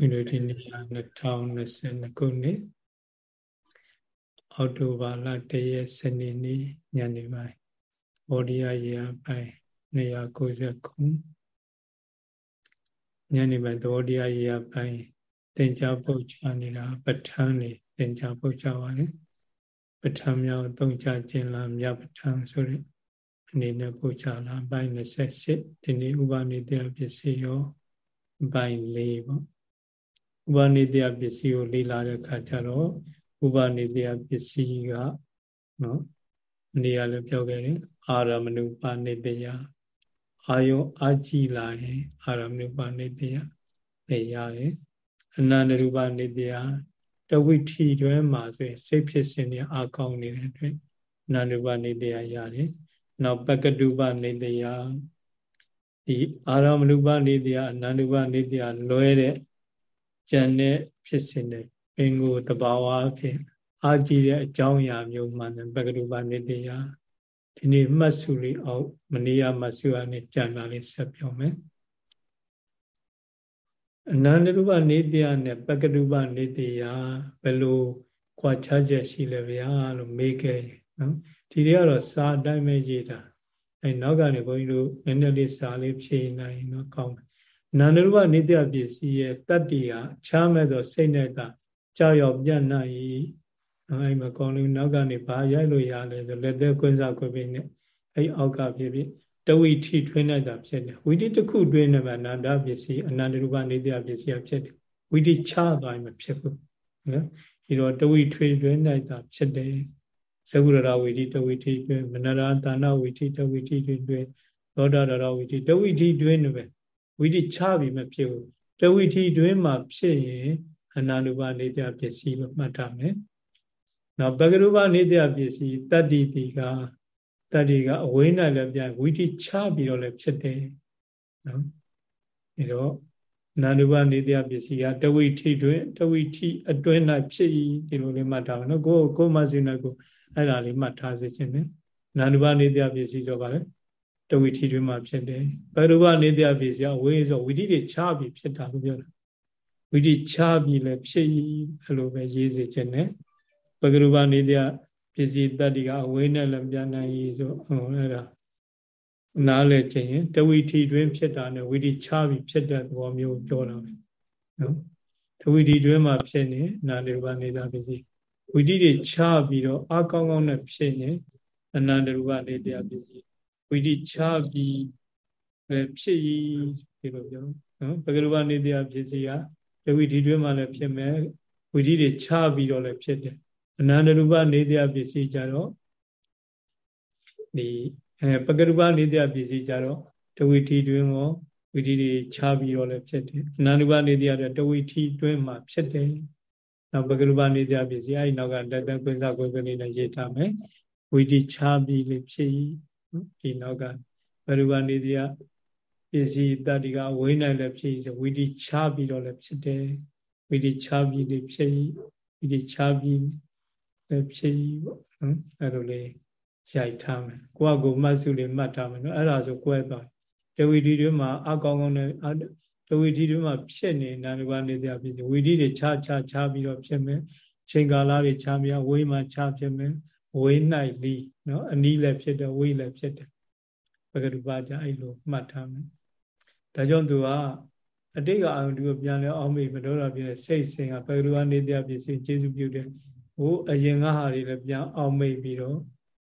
ဝိနည်းဒီနေ့2022ခုနှစ်အောက်တိုဘာလ1ရက်စနေနေ့ညနေပိုင်းဘောဓိယရာပိုင်း290ညနေပိုင်းသဘောတရားရာပိုင်းသင်္ချာပုတ်ချနေတာပဋ္ဌာန်းနေသင်္ချာပုတ်ချပါတယ်ပဋ္ဌာန်းမြောက်သုံးချခြင်းလားမြတ်ပဋ္ဌာန်းဆိုတဲ့အနေနဲ့ပုတ်ချလာပိုင်း28ဒီနေ့ဥပနိတယပစ္စည်းရောပိုင်း၄ပေါ့ ဥပနိတယပစ္စည်းကိုလေ့လာတဲ့အခါကျတော့ဥပနိတယပစ္စည်းကနော်နေရာလည်းပြောခဲ့တယ်အာရမဏုပနိတယအာယုအာကြည်လာရင်အာရမဏုပနိတယလည်းရတယ်အနန္တရူပနိတယတဝိထီတွင်မှာဆိုရင်စိတ်ဖြစ်စဉ်တွေအာကောင်းနေတဲ့အတွက်အနန္တရူပနိတယရတယ်နောက်ပကတုပနိတယဒီအာရမဏုပနိတယအနန္တရူပနိတယလွဲတဲ့ ကြံတဲ့ဖြစ်စဉ်တွေပင်ကိုတဘာဝအဖြစ်အာကြည့်တဲ့အကြောင်းအရာမျိုးမှန်တယ်ပကရုပနိတယဒီနေ့မှတ်စုလေးအောင်မနေ့ကမှတ်စုအနေကြံတာလေးဆက်ပြောမယ်အနန္တရူပနေတယနဲ့ပကရုပနေတယဘယ်လိုခွာခြားချက်ရှိလဲဗျာလို့မေးခဲ့နော်ဒီတွေကတော့စာအတိုင်းပဲရေးတာအဲနောက်ကနေဘုန်းကြီးတို့နည်းနည်းလေးစာလေးဖြေနိုင်တော့ကောင်းတယ် နာနရူပနေတ္တပစ္စည်းရဲ့တတ္တိဟာချားမဲ့သောစိတ်နဲ့သာကြောက်ရောက်ပြန့်နှံ့၏အဲ့မှာကောင်းလို့နောက်ကနေဘာရိုက်လို့ရလဲဆိုလက်သက်ကွင်းစားခွေပိနဲ့အဲ့အောက်ကဖြစ်ဖြစ်တဝိထိထွင်းလိုက်တာဖြစ်တယ်ဝိတိတစ်ခုတွင်းနေမှာနာတာပစ္စည်းအနန္တရူပနေတ္တပစ္စည်းဖြစ်တယ်ဝိတိချသွားရင်မဖြစ်ဘူးနော်ဒီတော့တဝိထွေတွင်းလိုက်တာဖြစ်တယ်သကုရရဝိတိတဝိထိတွင်းမနရာဒါနဝိတိတဝိထိတွင်းသောတာရဝိတိတဝိထိတွင်းနေပဲ ဝိတိချပြီးမဖြစ်ဘူးတဝိထိတွင်းမှာဖြစ်ရင်အနာနုပနေတပစ္စည်းလို့မှတ်ထားမယ်နောက်ပကရုပနေတပစ္စည်းတတ္တိတိကတတ္တိကအဝိနိုင်လည်းပြန်ဝိတိချပြီးတော့လည်းဖြစ်တယ်နော်အဲတော့နာနုပနေတပစ္စည်းကတဝိထိတွင်တဝိထိအတွင်း၌ဖြစ်ဤဒီလိုလေးမှတ်ထားမယ်နော်ကိုကိုမစိနေကိုအဲ့ဒါလေးမှတ်ထားစေခြင်းနဲ့နာနုပနေတပစ္စည်းဆိုပါလေ တဝိထီတွေမှာဖြစ်တယ်ဘရူပနေတယပစ္စယဝိဆိုဝိတိတွေချပြီးဖြစ်တာလို့ပြောတာဝိတိချပြီးလည်းဖြစ်အဲ့လိုပဲရေးစေခြင်းနဲ့ဘဂရူပနေတယပစ္စည်းတတ္တိကအဝိနဲ့လည်းပြန်နိုင်ရေးဆိုဟောအဲ့ဒါနားလဲခြင်းရင်တဝိထီတွင်ဖြစ်တာနဲ့ဝိတိချပြီးဖြစ်တဲ့သဘောမျိုးပြောတာပဲနော်တဝိထီတွင်မှာဖြစ်နေနာနေရူပနေတယပစ္စည်းဝိတိတွေချပြီးတော့အကောင်းကောင်းနဲ့ဖြစ်နေအနန္တရူပနေတယပစ္စည်း ဝိတိချပြီးပဲဖြစ်ရဒီလိုပြောနော်ပဂရုပနေတရားဖြစ်စီကတဝိဒီတွင်းမှာလည်းဖြစ်မယ်ဝိတိတွေချပြီးတော့လည်းဖြစ်တယ်အနန္တရူပနေတရားပစ္စည်းကြတော့ဒီအဲပဂရုပနေတရားပစ္စည်းကြတော့တဝိထီတွင်းကိုဝိတိတွေချပြီးတော့လည်းဖြစ်တယ်အနန္တရူပနေတရားတဝိထီတွင်းမှာဖြစ်တယ်နောက်ပဂရုပနေတရားပစ္စည်းအဲဒီနောက်ကလက်သက်ကွင်းစားကွင်းကလေးနဲ့ရေးထားမယ်ဝိတိချပြီးလေဖြစ် ဒီနောက်ကဘရူပနေတိယပစ္စည်းတတ္တိကဝိနိုင်လည်းဖြစ်ဆိုဝိတိချပြီးတော့လည်းဖြစ်တယ်ဝိတိချပြီးလည်းဖြစ်ဝိတိချပြီးလည်းဖြစ်ပေါ့နော်အဲ့လိုလေးရိုက်ထားမယ်ကိုကကိုမှတ်စုလေးမှတ်ထားမယ်နော်အဲ့ဒါဆိုကွဲသွားတဝိတိတွေမှာအကောင်းကောင်းနဲ့တဝိတိတွေမှာဖြစ်နေနာနုပါနေတဲ့ဖြစ်ဝိတိတွေခြားခြားခြားပြီးတော့ဖြစ်မယ်ချိန်ကာလတွေခြားမြဝိမှာခြားဖြစ်မယ် ဝေး၌လီနော်အနီးလည်းဖြစ်တယ်ဝေးလည်းဖြစ်တယ်ပဂရုပကြအဲ့လိုမှတ်ထားမယ်ဒါကြောင့်သူကအတိတ်ကအာရုံဒီကိုပြန်လဲအောင်မေ့မတော်တာပြည့်စိတ်စင်ကပဂရုကနေတရားပြည့်စင်ကျေစုပြုတယ်ဟိုအရင်ကဟာတွေလည်းပြန်အောင်မေ့ပြီးတော့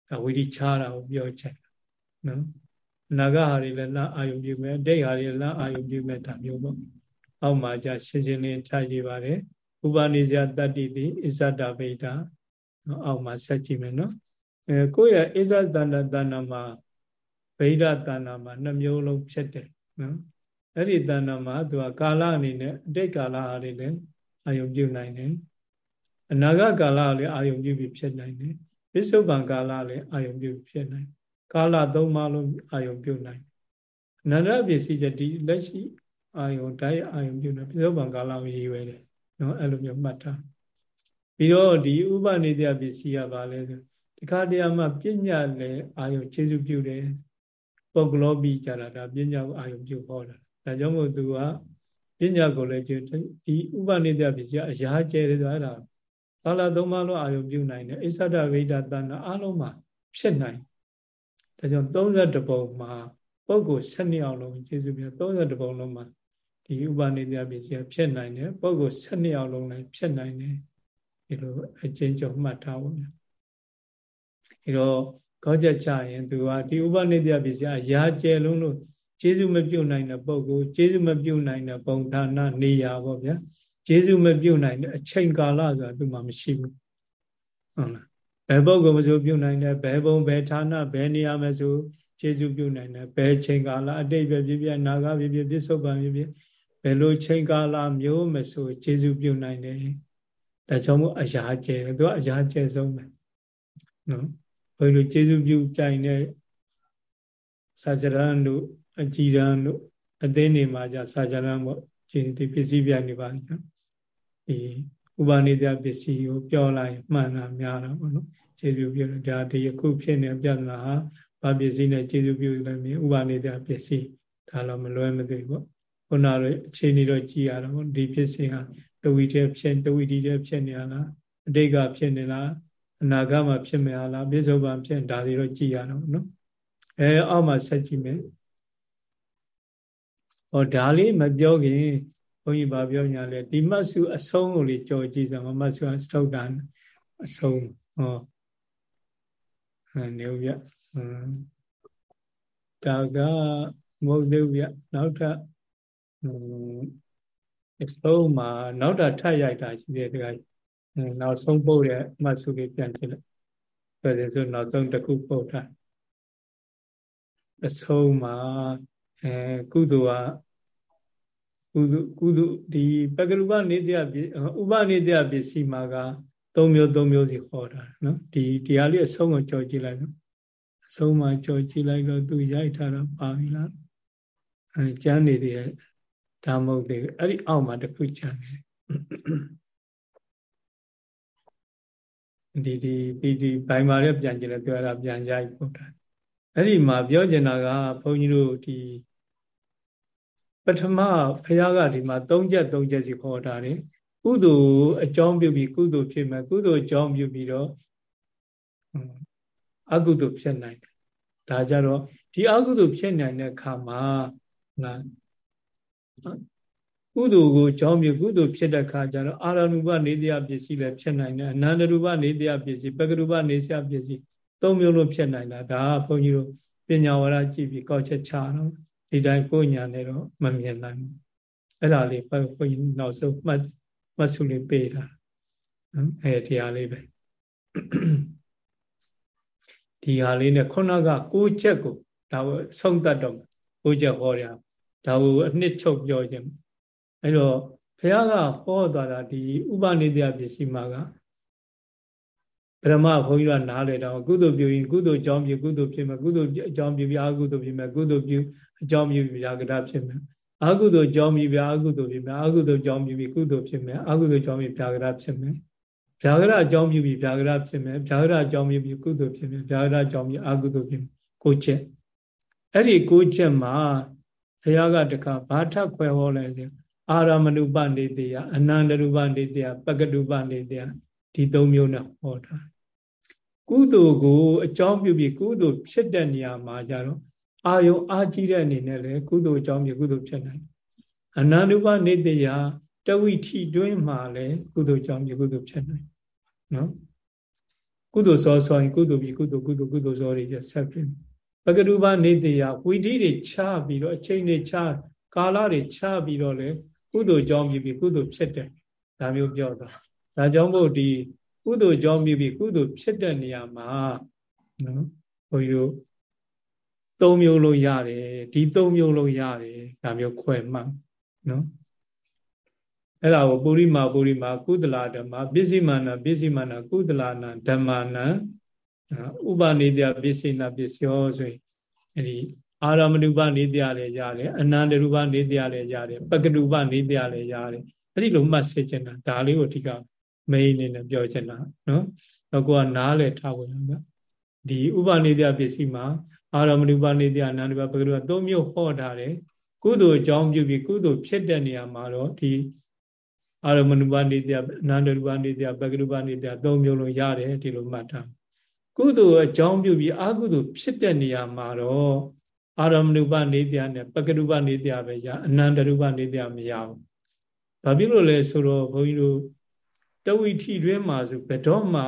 ဒါဝိရိချားတာကိုပြောချက်နော်နာဂဟာတွေလည်းလမ်းအာယုံပြုမယ်အတိတ်ဟာတွေလမ်းအာယုံပြုမယ်ဒါမျိုးပေါ့အောက်မှာじゃရှင်းရှင်းလင်းထားကြည့်ပါတယ်ဥပနိစ္စတတ္တိတိအစ္ဆဒဗိဒာနော် အောက်မှာဆက်ကြည့်မယ်နော်အဲကိုယ့်ရဲ့ဣဒသန္တတဏ္ဍမှာဗိဒတဏ္ဍမှာနှမျိုးလုံးဖြစ်တယ်နော်အဲ့ဒီတဏ္ဍမှာသူကကာလအနေနဲ့အတိတ်ကာလအားလေးလည်းအာယုံပြုနိုင်တယ်အနာဂတ်ကာလလည်းအာယုံပြုပြီးဖြစ်နိုင်တယ်ပစ္စုပန်ကာလလည်းအာယုံပြုဖြစ်နိုင်ကာလသုံးပါးလုံးအာယုံပြုနိုင်အနန္တပစ္စည်းချက်ဒီလက်ရှိအာယုံတိုင်းအာယုံပြုနိုင်ပစ္စုပန်ကာလကိုရည်ရွယ်တယ်နော်အဲ့လိုမျိုးမှတ်ထား ပြီးတော့ဒီဥပနိတယပစ္စည်းကဘာလဲဆိုဒီခါတည်းမှာပညာလည်းအာယုခြေစုပြုတယ်ပုဂ္ဂလောပိကြတာဒါပညာကိုအာယုပြုဟောတာဒါကြောင့်မို့သူကပညာကိုလည်းကျဒီဥပနိဒပစ္စည်းအရာကျဲတယ်ဆိုအဲ့ဒါဘာလာသုံးပါးလို့အာယုပြုနိုင်တယ်အစ္ဆဒဝိဒတဏအလုံးမှာဖြစ်နိုင်ဒါကြောင့်32ပုံမှာပုဂ္ဂိုလ်7အောင်လုံးကျေစုပြ32ပုံလုံးမှာဒီဥပနိဒပစ္စည်းဖြစ်နိုင်တယ်ပုဂ္ဂိုလ်7အောင်လုံးလည်းဖြစ်နိုင်တယ် ဒီလိုအကျဉ်းချုပ်မှတ်ထားဖို့များအဲတော့ကောကြချရင်သူကဒီဥပနိဒပစ္စည်းအရာကျဲလုံးလို့ကျေစုမပြုတ်နိုင်တဲ့ပုဂ္ဂိုလ်ကျေစုမပြုတ်နိုင်တဲ့ပုံဌာနနေရာပေါ့ဗျာကျေစုမပြုတ်နိုင်တဲ့အချိန်ကာလဆိုတာသူမှမရှိဘူးဟုတ်လားဘယ်ပုဂ္ဂိုလ်မဆိုပြုတ်နိုင်တယ်ဘယ်ဘုံဘယ်ဌာနဘယ်နေရာမဆိုကျေစုပြုတ်နိုင်တယ်ဘယ်ချိန်ကာလအတိတ်ပဲဖြစ်ဖြစ်နာဂဖြစ်ဖြစ်ပြစ္ဆုတ်ပံဖြစ်ဖြစ်ဘယ်လိုချိန်ကာလမျိုးမဆိုကျေစုပြုတ်နိုင်တယ် ဒါကြောင့်မို့အရာကျဲတယ်သူကအရာကျဲဆုံးပဲနော်ဘယ်လိုကျေစုပြုတ်ကြိုင်တဲ့စာကြရန်တို့အကြည်ရန်တို့အသိနေမှာじゃစာကြရန်ပေါ့ဒီပစ္စည်းပြနေပါလိမ့်နော်ဒီဥပနိဒပစ္စည်းကိုပြောလိုက်မှန်တာများတာပေါ့နော်ကျေစုပြုတ်ဒါဒီအခုဖြစ်နေပြဿနာဟာဘာပစ္စည်းနဲ့ကျေစုပြုတ်လည်းမြင်ဥပနိဒပစ္စည်းဒါတော့မလွဲမသွေပေါ့ခုနကအခြေအနေတော့ကြည်ရတော့ဒီပစ္စည်းဟာ တဝီတည်းဖြစ်တဝီတီတည်းဖြစ်နေရလားအတိတ်ကဖြစ်နေလားအနာဂတ်မှာဖြစ်မလားပြစ္ဆုတ်ပံဖြစ်ဒါတွေတော့ကြည်ရတော့နော်အဲအောက်မှာဆက်ကြည့်မယ်ဟောဒါလေးမပြောခင်ဘုန်းကြီးဗာပြောညာလဲဒီမတ်စုအဆုံးကိုလေးကြော်ကြည့်စမ်းမတ်စုအစတုတ်တာအဆုံးဟောနေဦးပြဒါကမဟုတ်သေးဘူးဗျနောက်ထပ်အ ဆုံးမှာနောက်တာထပ်ရိုက်တာရှိတယ်တခါနောက်ဆုံးပို့တဲ့အမှတ်စုလေးပြန်ကြည့်လိုက်ဆိုရင်ဆိုနောက်ဆုံးတစ်ခုပို့တာအဆုံးမှာအဲကုသိုလ်ကကုသိုလ်ကုသိုလ်ဒီပကရုပနေတ္တဥပနေတ္တပစ္စည်းမှာက၃မျိုး၃မျိုးစီဟောတာနော်ဒီတရားလေးအဆုံးကိုကြော်ကြည့်လိုက်နော်အဆုံးမှာကြော်ကြည့်လိုက်တော့သူရိုက်ထားတော့ပါပြီလားအဲကျမ်းနေသေးတယ် ဒါမဟုတ်သေးဘူးအဲ့ဒီအောက်မှာတစ်ခုကျန်နေတယ်ဒီဒီဒီဘိုင်မာရဲ့ပြန်ကြည့်လဲသူအဲ့ဒါပြန်ရိုက်ပို့တာအဲ့ဒီမှာပြောချင်တာကဘုန်းကြီးတို့ဒီပထမဖះကဒီမှာ၃ချက်၃ချက်စီခေါ်တာတယ်ကုသိုလ်အကြောင်းပြုပြီးကုသိုလ်ဖြစ်မယ်ကုသိုလ်အကြောင်းပြုပြီးတော့အကုသိုလ်ဖြစ်နိုင်တယ်ဒါကြတော့ဒီအကုသိုလ်ဖြစ်နိုင်တဲ့အခါမှာနာ ကုသိုလ်ကိုအကြောင်းပြုကုသိုလ်ဖြစ်တဲ့အခါကျတော့အာရဏုပနေတရားပစ္စည်းလည်းဖြစ်နိုင်တယ်အနန္တရူပနေတရားပစ္စည်းပကရူပနေစရာပစ္စည်းသုံးမျိုးလုံးဖြစ်နိုင်တာဒါကဘုန်းကြီးတို့ပညာဝရကြည့်ပြီးကောက်ချက်ချတော့ဒီတိုင်းကိုညာနဲ့တော့မမြင်နိုင်ဘူးအဲ့ဒါလေးဘုန်းကြီးနောက်ဆုံးမှတ်မှတ်စုလေးပေးတာနော်အဲတရားလေးပဲဒီဟာလေးနဲ့ခုနကကိုချက်ကိုဒါကိုဆုံးတတ်တော့ကိုချက်ဟောရ ဒါကိုအနှစ်ချုပ်ပြောခြင်းအဲ့တော့ဘုရားကဟောသွားတာဒီဥပနိဒေယပစ္စည်းမှာကပရမဘုန်းကြီးကနားလေတော့ကုသိုလ်ပြုရင်ကုသိုလ်ကြောင့်ပြုကုသိုလ်ဖြစ်မယ်ကုသိုလ်အကြောင်းပြုပြအကုသိုလ်ဖြစ်မယ်ကုသိုလ်ပြုအကြောင်းပြုပြရာဂဒဖြစ်မယ်အကုသိုလ်ကြောင့်ပြုပြအကုသိုလ်ဖြစ်မယ်အကုသိုလ်ကြောင့်ပြုပြီးကုသိုလ်ဖြစ်မယ်အကုသိုလ်ကြောင့်ပြုပြာဂဒဖြစ်မယ်ဗျာဂရအကြောင်းပြုပြီးဗျာဂရဖြစ်မယ်ဗျာဂရအကြောင်းပြုပြီးကုသိုလ်ဖြစ်မယ်ဗျာဂရအကြောင်းပြုအကုသိုလ်ဖြစ်မယ်ကိုချက်အဲ့ဒီကိုချက်မှာ ဘုရားကတခါဘာထခွဲဟောလဲဆိုအာရမဏုပနေတေယအနန္တရူပနေတေယပကတုပနေတေယဒီသုံးမျိုးနဲ့ဟောတာကုသိုလ်ကိုအကြောင်းပြုပြီးကုသိုလ်ဖြစ်တဲ့နေရာမှာကြတော့အာယုံအာကြည့်တဲ့အနေနဲ့လည်းကုသိုလ်အကြောင်းပြုကုသိုလ်ဖြစ်နိုင်အနန္တုပနေတေယတဝိထီတွင်းမှာလည်းကုသိုလ်အကြောင်းပြုကုသိုလ်ဖြစ်နိုင်နော်ကုသိုလ်စောစောရင်ကုသိုလ်ပြီးကုသိုလ်ကုသိုလ်ကုသိုလ်စောတွေဆက်ဖြစ်ပ ကရုပနေတေယဝိဓိတွေချပြီးတော့အချိန်တွေချကာလတွေချပြီးတော့လေကုသိုလ်ကြောင့်ပြီးပြီးကုသိုလ်ဖြစ်တယ်ဒါမျိုးပြောတာဒါကြောင့်မို့ဒီကုသိုလ်ကြောင့်ပြီးပြီးကုသိုလ်ဖြစ်တဲ့နေရာမှာနော်ဘုန်းကြီးတို့သုံးမျိုးလုံးရတယ်ဒီသုံးမျိုးလုံးရတယ်ဒါမျိုးခွဲမှန်းနော်အဲ့ဒါကိုပုရိမာပုရိမာကုသလာဓမ္မပစ္စည်းမာနပစ္စည်းမာနကုသလာနာဓမ္မာန ဥပနိတပစ္စည်းနာပစ္စယောဆိုရင်အဲ့ဒီအာရမဏုပနေတရားလည်းရတယ်အနန္တရူပနေတရားလည်းရတယ်ပကတုပနေတရားလည်းရတယ်အဲ့ဒီလိုမှတ်စေချင်တာဒါလေးကိုအဓိကမိန်အနေနဲ့ပြောချင်တာနော်တော့ကိုကနားလေထားဝင်ရမယ်ဒီဥပနေတရားပစ္စည်းမှာအာရမဏုပနေတရားအနန္တရူပပကတုပသုံးမျိုးဟောထားတယ်ကုသိုလ်အကြောင်းပြုပြီးကုသိုလ်ဖြစ်တဲ့နေရာမှာတော့ဒီအာရမဏုပနေတယအနန္တရူပနေတယပကရူပနေတယသုံးမျိုးလုံးရတယ်ဒီလိုမှတ်ထား ကုသိုလ်အကြောင်းပြုပြီးအကုသိုလ်ဖြစ်တဲ့နေရာမှာတော့အာရမဏုပနေတယနဲ့ပကရူပနေတယပဲရအနန္တရူပနေတယမရဘူးဘာဖြစ်လို့လဲဆိုတော့ဘုန်းကြီးတို့တဝိထီတွင်မှာဆိုဘယ်တော့မှ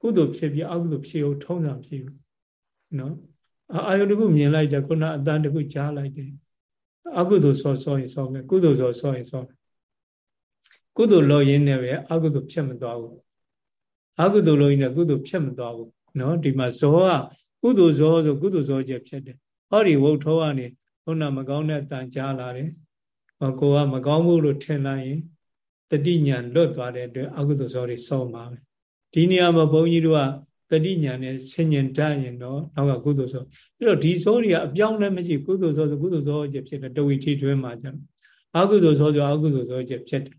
ကုသိုလ်ဖြစ်ပြီးအကုသိုလ်ဖြစ်အောင်ထုံးတာဖြစ်ဘူးနော်အာယုတခုမြင်လိုက်တယ်ခုနအတန်တခုကြားလိုက်တယ်အကုသိုလ်စောစောရင်စောမယ်ကုသိုလ်စောစောရင်စောမယ်ကုသိုလ်လောရင်းနဲ့ပဲအကုသိုလ်ဖြစ်မသွားဘူးအကုသိုလ်လောရင်းနဲ့ကုသိုလ်ဖြစ်မသွားဘူး နော်ဒီမှာဇောကကုသိုလ်ဇောဆိုကုသိုလ်ဇောချက်ဖြစ်တယ်ဟောဒီဝုတ်ထောကနေခုနမကောင်းတဲ့အတန်ကြားလာတယ်ကိုကမကောင်းမှုလို့ထင်လိုက်ရင်တတိညာလွတ်သွားတဲ့အတွက်အကုသိုလ်ဇောတွေစောမှာပဲဒီနေရာမှာဘုန်းကြီးတို့ကတတိညာနဲ့ဆင်ញင်တတ်ရင်တော့နောက်ကကုသိုလ်ဇောအဲ့တော့ဒီဇောတွေကအပြောင်းလဲမရှိကုသိုလ်ဇောဆိုကုသိုလ်ဇောချက်ဖြစ်တယ်တဝိထီတွဲမှာကျတော့အကုသိုလ်ဇောဆိုအကုသိုလ်ဇောချက်ဖြစ်တယ်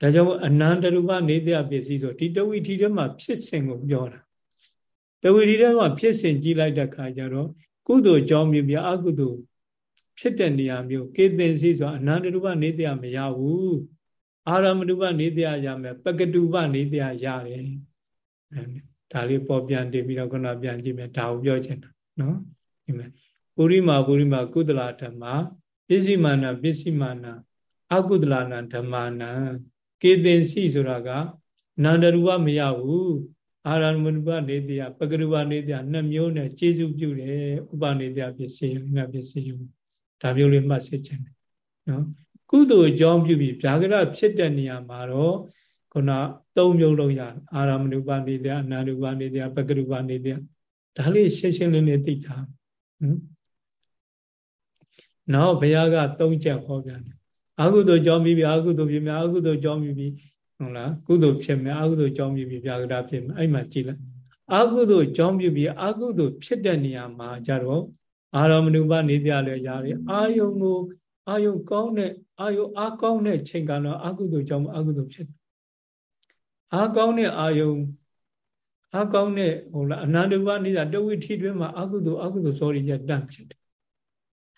ဒါကြောင့်အနန္တရူပနေတယပစ္စည်းဆိုဒီတဝိထီထဲမှာဖြစ်စဉ်ကိုပြောတာ တဝိထီထဲမှာဖြစ်စဉ်ကြည့်လိုက်တဲ့ခါကျတော့ကုသိုလ်ကြောင့်မြပြအကုသိုလ်ဖြစ်တဲ့နေရာမျိုးကေသင်စီဆိုအနန္တရူပနေတယမရဘူးအာရမရူပနေတယရမယ်ပကတုပနေတယရတယ်ဒါလေးပေါ်ပြန်တည်ပြီးတော့ခုနပြန်ကြည့်မယ်ဒါကိုပြောချင်တာနော်ဒီမဲ့ပုရိမာပုရိမာကုသလဓမ္မပစ္စည်းမာနပစ္စည်းမာနအကုသလနာဓမ္မာနကေသင်စီဆိုတာကနန္တရူပမရဘူး အာရမဏုပနေတယပကရူပနေတယနှစ်မျိုးနဲ့ကျေစုပြုတယ်ဥပနေတယပစ္စည်းငါပစ္စည်းဒါမျိုးလေးမှတ်စေချင်တယ်နော်ကုသိုလ်အကြောင်းပြုပြီးဗျာကရဖြစ်တဲ့နေရာမှာတော့ခုနသုံးမျိုးလုံးရတယ်အာရမဏုပနေတယအနန္တုပနေတယပကရူပနေတယဒါလေးရှင်းရှင်းလင်းလင်းသိတာဟမ်နောက်ဘုရားကသုံးချက်ဟောပြန်တယ်အကုသိုလ်ကြောင့်ပြီးပြီအကုသိုလ်ဖြစ်မယ်အကုသိုလ်ကြောင့်ပြီးပြီ ဟုတ်လားကုသိုလ်ဖြစ်မယ်အကုသိုလ်ကြောင့်ပြီးပြီဗျာကရဖြစ်မယ်အဲ့မှာကြည့်လိုက်အကုသိုလ်ကြောင့်ပြီးပြီအကုသိုလ်ဖြစ်တဲ့နေရာမှာကြတော့အာရမဏုပနေတယလည်းရတယ်အာယုံကိုအာယုံကောင်းတဲ့အာယုံအားကောင်းတဲ့ချိန်ကတော့အကုသိုလ်ကြောင့်အကုသိုလ်ဖြစ်အားကောင်းတဲ့အာယုံအားကောင်းတဲ့ဟိုလားအနန္တဘနေတာတဝိထီတွင်မှာအကုသိုလ်အကုသိုလ်စောရီရတန့်ဖြစ်တယ်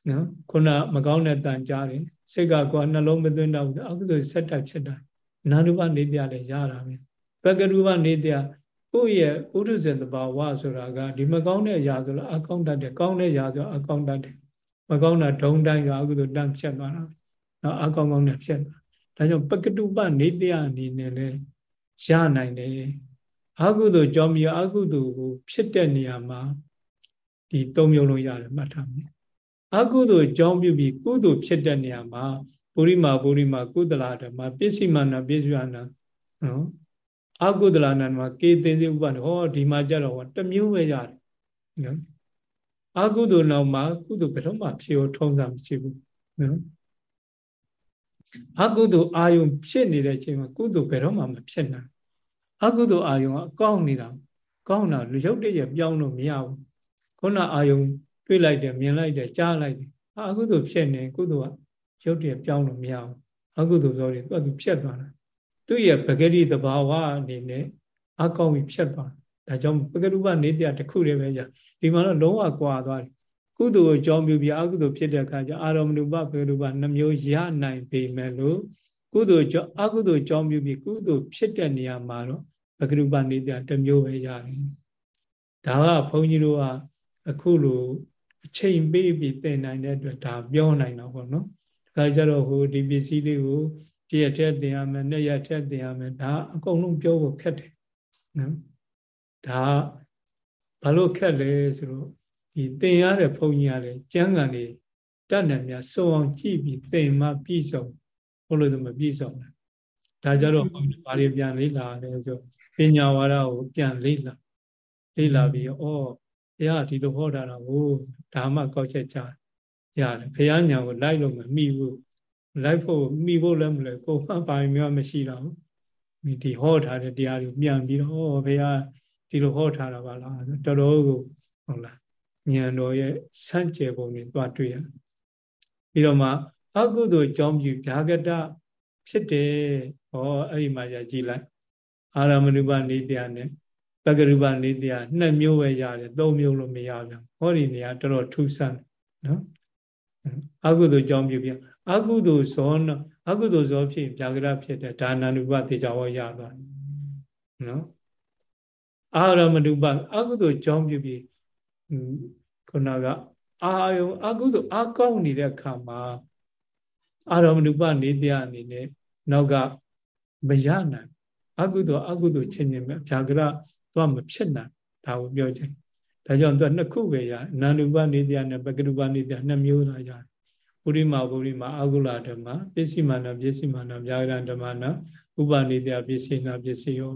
နော်ခုနမကောင်းတဲ့တန်ကြားတယ်စိတ်ကကွာနှလုံးမသွင်းတော့ဘူးအကုသိုလ်ဆက်တက်ဖြစ်တာအ နန္တဘနေတရားလည်းရတာပဲပကရူပနေတရားကိုယ့်ရဲ့ဥဒုဇဉ်တဘာဝဆိုတာကဒီမကောင်းတဲ့အရာဆိုလို့အကောင်းတတ်တယ်ကောင်းတဲ့အရာဆိုအကောင်းတတ်တယ်မကောင်းတာဒုံတိုင်းကအကုသိုလ်တန့်ဖြစ်သွားတာနော်အကောင်းကောင်းနဲ့ဖြစ်သွားဒါကြောင့်ပကတုပနေတရားအနေနဲ့လည်းရနိုင်တယ်အကုသိုလ်ကြောင့်ပြီးအကုသိုလ်ကိုဖြစ်တဲ့နေရာမှာဒီသုံးမျိုးလုံးရတယ်မှတ်ထားမယ်အကုသိုလ်ကြောင့်ပြုပြီးကုသိုလ်ဖြစ်တဲ့နေရာမှာ ပုရိမာပုရိမာကုသလာဓမ္မပစ္စည်းမာနပစ္စည်းမာနနော်အကုသလာနမှာကေသင်္စေဥပ္ပန္နဟောဒီမှာကြတော့တမျိုးပဲရတယ်နော်အကုသိုလ်နောက်မှာကုသိုလ်ဘယ်တော့မှဖြေရောထုံးစံမရှိဘူးနော်အကုသိုလ်အာယုံဖြစ်နေတဲ့အချိန်မှာကုသိုလ်ဘယ်တော့မှမဖြစ်နိုင်အကုသိုလ်အာယုံကကောင်းနေတာကောင်းတာလူရုပ်တရက်ပြောင်းလို့မရဘူးခုနအာယုံတွေ့လိုက်တယ်မြင်လိုက်တယ်ကြားလိုက်တယ်အကုသိုလ်ဖြစ်နေကုသိုလ်က ရုပ်တရက်ပြောင်းလို့မရဘူးအကုသိုလ်ဆိုရင်သူကသူဖြစ်သွားတာသူ့ရဲ့ပဂရိသဘာဝအနေနဲ့အကောင်းပြီးဖြစ်သွားဒါကြောင့်ပဂရုပနေတရားတစ်ခုတည်းပဲကြာဒီမှာတော့လုံးဝကွာသွားတယ်ကုသိုလ်အကြောင်းပြုပြီးအကုသိုလ်ဖြစ်တဲ့အခါကျအာရမဏုပပဂရုပနှမျိုးရနိုင်ပေမဲ့လို့ကုသိုလ်ကြောင့်အကုသိုလ်အကြောင်းပြုပြီးကုသိုလ်ဖြစ်တဲ့နေရာမှာတော့ပဂရုပနေတရားတစ်မျိုးပဲရတယ်ဒါကဘုန်းကြီးတို့ကအခုလိုအချိန်ပေးပြီးသင်နိုင်တဲ့အတွက်ဒါပြောနိုင်တော့ပေါ့နော် ဒါကြတော့ဟိုဒီပစ္စည်းလေးကိုတရက်ထက်သင်ရမယ်နှစ်ရက်ထက်သင်ရမယ်ဒါအကုန်လုံးပြောဖို့ခက်တယ်နော်ဒါဘာလို့ခက်လဲဆိုတော့ဒီသင်ရတဲ့ဘုန်းကြီးကလည်းကျမ်းဂန်တွေတတ်တယ်များစုံအောင်ကြည့်ပြီးသင်မှပြည့်စုံဘုလို့ဆိုမပြည့်စုံဘူးဒါကြတော့ဘာတွေပြန်လေ့လာလဲဆိုပညာဝါဒကိုပြန်လေ့လာလေ့လာပြီးဩဘုရားဒီလိုဟောတာတော့ဒါမှကောက်ချက်ချ ရတယ်ဘုရားညာကိုလိုက်လို့မမိဘူးလိုက်ဖို့မိဖို့လည်းမလဲကိုမှပါရင်မျိုးမရှိတော့ဘူးဒီဟောထားတဲ့တရားတွေပြန်ပြီးတော့ဩဘုရားဒီလိုဟောထားတာပါလားတော်တော်ကိုဟုတ်လားဉာဏ်တော်ရဲ့စန့်ကျယ်ပုံတွေတွားတွေ့ရပြီးတော့မှအကုသိုလ်ကြောင့်ပြုဗျာဂတဖြစ်တယ်ဟောအဲ့ဒီမှာじゃကြည့်လိုက်အာရမဏုပနေတရားနဲ့ပဂရုပနေတရားနှစ်မျိုးပဲရတယ်သုံးမျိုးလို့မရပြန်ဟောဒီနေရာတော်တော်ထူးဆန်းနော် အကုသိုလ်ကြောင့်ပြုပြီးအကုသိုလ်ဇောအကုသိုလ်ဇောဖြစ်ဗျာကရဖြစ်တဲ့ဒါနန္ဒုပတေချာဝရသွားနော်အာရမတုပအကုသိုလ်ကြောင့်ပြုပြီးခုနကအာယုံအကုသိုလ်အကောင်းနေတဲ့ခါမှာအာရမတုပနေတရားအနေနဲ့နောက်ကမရနိုင်အကုသိုလ်အကုသိုလ်ချင်းချင်းပဲဗျာကရတော့မဖြစ်နိုင်ဒါကိုပြောချင် ဒါကြောင့်သူကနှစ်ခုပဲရအနန္တုပနေတရားနဲ့ပကရုပနေတရားနှစ်မျိုးလာရတယ်ပုရိမာပုရိမာအကုလဓမ္မပစ္စည်းမာနပစ္စည်းမာနဗျာကရဓမ္မနာဥပနေတရားပစ္စည်းနာပစ္စည်းယော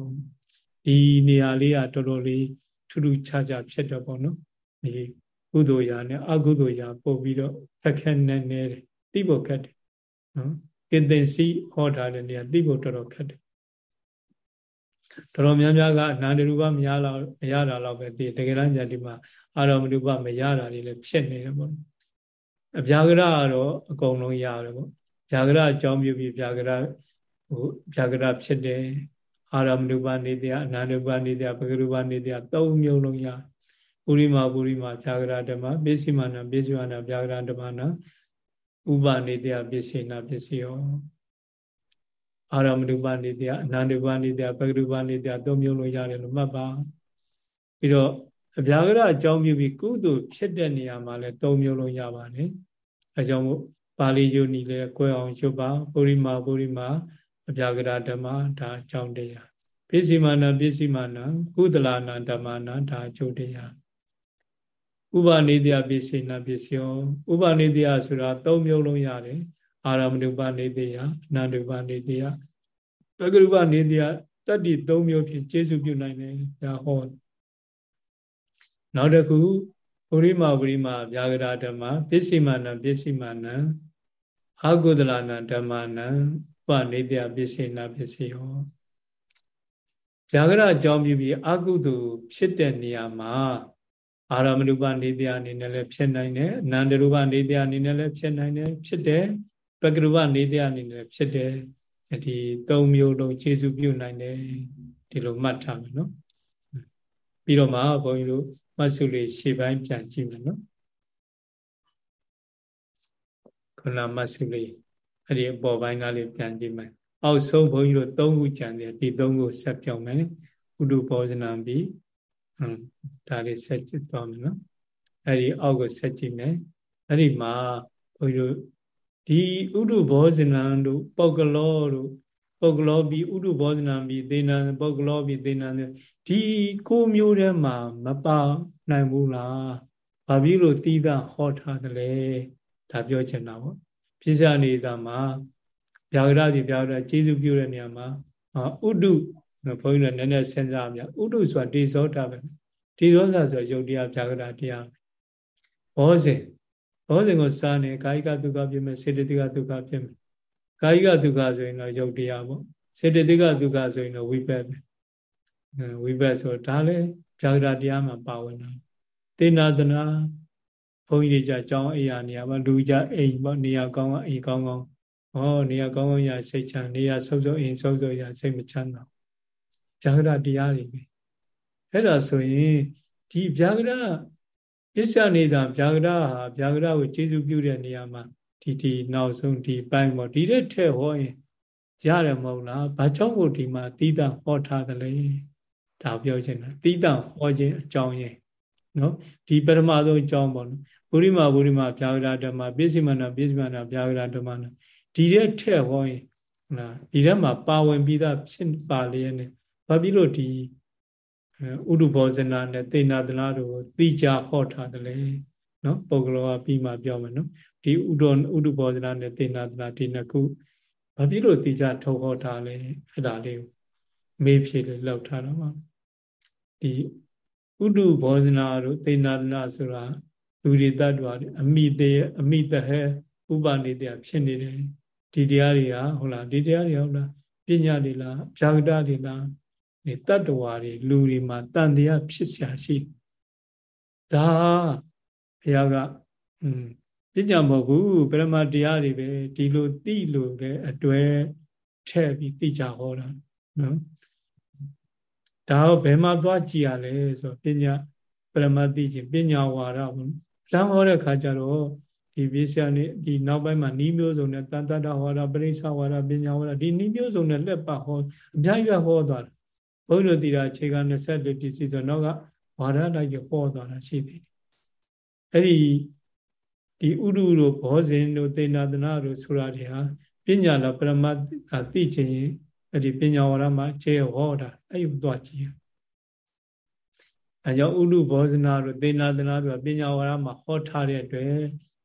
ဒီနေရာလေးကတော်တော်လေးထူးထူးခြားခြားဖြစ်တော့ပေါ့နော်ဒီကုသိုလ်ရာနဲ့အကုသိုလ်ရာပို့ပြီးတော့ခက်ခဲနေနေတယ်သိဖို့ခက်တယ်နော်ကိသင်စီဟောထားတဲ့နေရာသိဖို့တော်တော်ခက်တယ် တော်တော်များများကအနန္တရူပမရတော့မရတာတော့ပဲသိတကယ်တမ်းကျဒီမှာအာရမရူပမရတာတွေလည်းဖြစ်နေတယ်ပေါ့အဗျာကရကတော့အကုန်လုံးရတယ်ပေါ့ဗျာကရအကြောင်းပြုပြီးဗျာကရဟိုဗျာကရဖြစ်တယ်အာရမရူပနေတရားအနန္တရူပနေတရားပဂရူပနေတရားသုံးမျိုးလုံးရပုရိမာပုရိမာဗျာကရဓမ္မပိစိမာနပိစိမာနဗျာကရဓမ္မနာဥပနေတရားပိစိနာပိစိယော အာရမရူပနေတရားအနန္တရူပနေတရားပဂရူပနေတရားသုံးမျိုးလုံးရတယ်လို့မှတ်ပါပြီးတော့အဗျာကရအကြောင်းပြုပြီးကုသိုလ်ဖြစ်တဲ့နေရာမှာလည်းသုံးမျိုးလုံးရပါတယ်အဲကြောင့်မို့ပါဠိယုန်ဤလည်းကွဲအောင်ချုပ်ပါပုရိမာပုရိမာအဗျာကရဓမ္မဒါအကြောင်းတရားပစ္စည်းမာနပစ္စည်းမာနကုသလနာဓမ္မနာဒါအကျိုးတရားဥပနိတယပစ္စည်းနာပစ္စယောဥပနိတယဆိုတာ၃မျိုးလုံးရတယ် အာရမဏုပနိတယအနန္တုပနိတယပဂရုပနိတယတတ္တိ၃မျိုးဖြင့်ကျေစုပြုနိုင်တယ်ဒါဟောနောက်တစ်ခုပုရိမာပုရိမာဗျာဂရဓမ္မပစ္စည်းမာနပစ္စည်းမာနအာဂုဒလနာဓမ္မနံဥပနိတယပစ္စေနာပစ္စည်းဟောဗျာဂရအကြောင်းပြုပြီးအာဂုတုဖြစ်တဲ့နေရာမှာအာရမရူပနေတရားအနေနဲ့လည်းဖြစ်နိုင်တယ်အနန္တရူပနေတရားအနေနဲ့လည်းဖြစ်နိုင်တယ်ဖြစ်တယ် ပကရူပနေတရားအနေနဲ့ဖြစ်တယ်ဒီသုံးမျိုးလုံးခြေစုပြုနိုင်တယ်ဒီလိုမှတ်ထားမယ်နော်ပြီးတော့မှဘုန်းကြီးတို့မှတ်စုလေးရှေ့ပိုင်းပြန်ကြည့်မယ်နော်ခုနမှတ်စုလေးအဲ့ဒီအပေါ်ပိုင်းကလေးပြန်ကြည့်မယ်အောက်ဆုံးဘုန်းကြီးတို့သုံးခုကြံတယ်ဒီသုံးခုဆက်ပြောင်းမယ်ဥဒုဘောဇနံပြီးဟမ်ဒါလေးဆက်ကြည့်သွားမယ်နော်အဲ့ဒီအောက်ကိုဆက်ကြည့်မယ်အဲ့ဒီမှာဘုန်းကြီးတို့ ဒီဥဒုဘောဇနံတို့ပုဂ္ဂလောတို့ပုဂ္ဂလောပြီးဥဒုဘောဇနံပြီးသေနံပုဂ္ဂလောပြီးသေနံဒီကိုမျိုးထဲမှာမပါနိုင်ဘူးလားဘာဖြစ်လို့တီးတာဟောထားတယ်လဲဒါပြောချင်တာပေါ့ပြစ္ဆာနေတာမှာဗျာဂရတိဗျာဂရကျေစုပြုတဲ့နေရာမှာဥဒုဘုန်းကြီးတို့နည်းနည်းစဉ်းစားမြဥဒုဆိုတာတေဇောတာပဲတေဇောတာဆိုရုပ်တရားဗျာဂရတရားဘောဇင် ဘောဇင်ကိုစားနေကာယကဒုက္ခဖြစ်မယ်စေတသိကဒုက္ခဖြစ်မယ်ကာယကဒုက္ခဆိုရင်တော့ရုပ်တရားပေါ့စေတသိကဒုက္ခဆိုရင်တော့ဝိပက်ပဲဝိပက်ဆိုဒါလည်းဗျာဂရတရားမှာပါဝင်တာသေနာတနာဘုန်းကြီးတွေကြအကြောင်းအရာနေရာမှာလူကြအိမ်ပေါ့နေရာကောင်းကအိမ်ကောင်းကောင်းဟောနေရာကောင်းကောင်းရစိတ်ချမ်းနေရာဆုပ်ဆုပ်အိမ်ဆုပ်ဆုပ်ရစိတ်မချမ်းသာဗျာဂရတရားတွေပဲအဲ့ဒါဆိုရင်ဒီဗျာဂရ ပစ္စယနေတာဗျာဂရဟာဗျာဂရကိုကျေစုပြုတဲ့နေရာမှာဒီဒီနောက်ဆုံးဒီပိုင်းပေါ့ဒီတဲ့ထဲဟောရင်ရတယ်မဟုတ်လားဘာကြောင့်ကိုဒီမှာတိတဟောထားတယ်လဲဒါပြောချင်တာတိတဟောခြင်းအကြောင်းရင်းနော်ဒီပရမဆုံးအကြောင်းပေါ့နော်ဘုရိမာဘုရိမာဗျာဂရဓမ္မပစ္စည်းမနာပစ္စည်းမနာဗျာဂရဓမ္မနာဒီတဲ့ထဲဟောရင်ဟုတ်လားဒီထဲမှာပါဝင်ပြီးသားဖြစ်ပါလေနဲ့ဘာဖြစ်လို့ဒီ ဥဒုဘောဇနာနဲ့သေနာတနာတို့တိကြဟောထားတယ်လေနော်ပုဂ္ဂလောကပြီးမှပြောမယ်နော်ဒီဥဒ္ဒဥဒုဘောဇနာနဲ့သေနာတနာဒီနှစ်ခုဘာဖြစ်လို့တိကြထုတ်ဟောထားလဲအဲ့ဒါလေးမေးဖြေလေးလောက်ထားတော့ပါဒီဥဒုဘောဇနာတို့သေနာတနာဆိုတာလူတွေတ attva အမိသေးအမိတဟဲဥပနိတယဖြစ်နေတယ်ဒီတရားတွေကဟုတ်လားဒီတရားတွေဟုတ်လားပညာတွေလားဗျာဂတတွေလား ဒီတတ္တဝါတွေလူတွေမှာတန်တရားဖြစ်ရှာရှိဒါဘုရားကอืมပညာမဟုတ်ဘူးပရမတရားတွေပဲဒီလိုသိလို့တဲ့အတွဲထည့်ပြီးသိကြဟောတာနော်ဒါတော့ဘယ်မှာသွားကြည့်ရလဲဆိုပညာပရမသိခြင်းပညာဝါဒဘုရားဟောတဲ့ခါကျတော့ဒီဒီပစ္စယနေဒီနောက်ပိုင်းမှာနီးမျိုးစုံနဲ့တန်တတဟောတာပရိစ္ဆဝါဒပညာဝါဒဒီနီးမျိုးစုံနဲ့လက်ပတ်ဟောအများကြီးဟောသွားတာ ဘုန်းကြီးတို့တည်တာအခြေခံ24ပစ္စည်းဆိုတော့ကဝါဒတိုက်ကိုဟောသွားတာရှိသေးတယ်အဲ့ဒီဒီဥဒုတို့ဘောဇင်တို့သေနာသနာတို့ဆိုတာတွေဟာပညာလားပရမတ်သိချင်ရင်အဲ့ဒီပညာဝါဒမှာခြေဟောတာအဲ့ဒီသွားကြည့်အဲကြောင့်ဥဒုဘောဇနာတို့သေနာသနာတို့ပညာဝါဒမှာဟောထားတဲ့အတွက်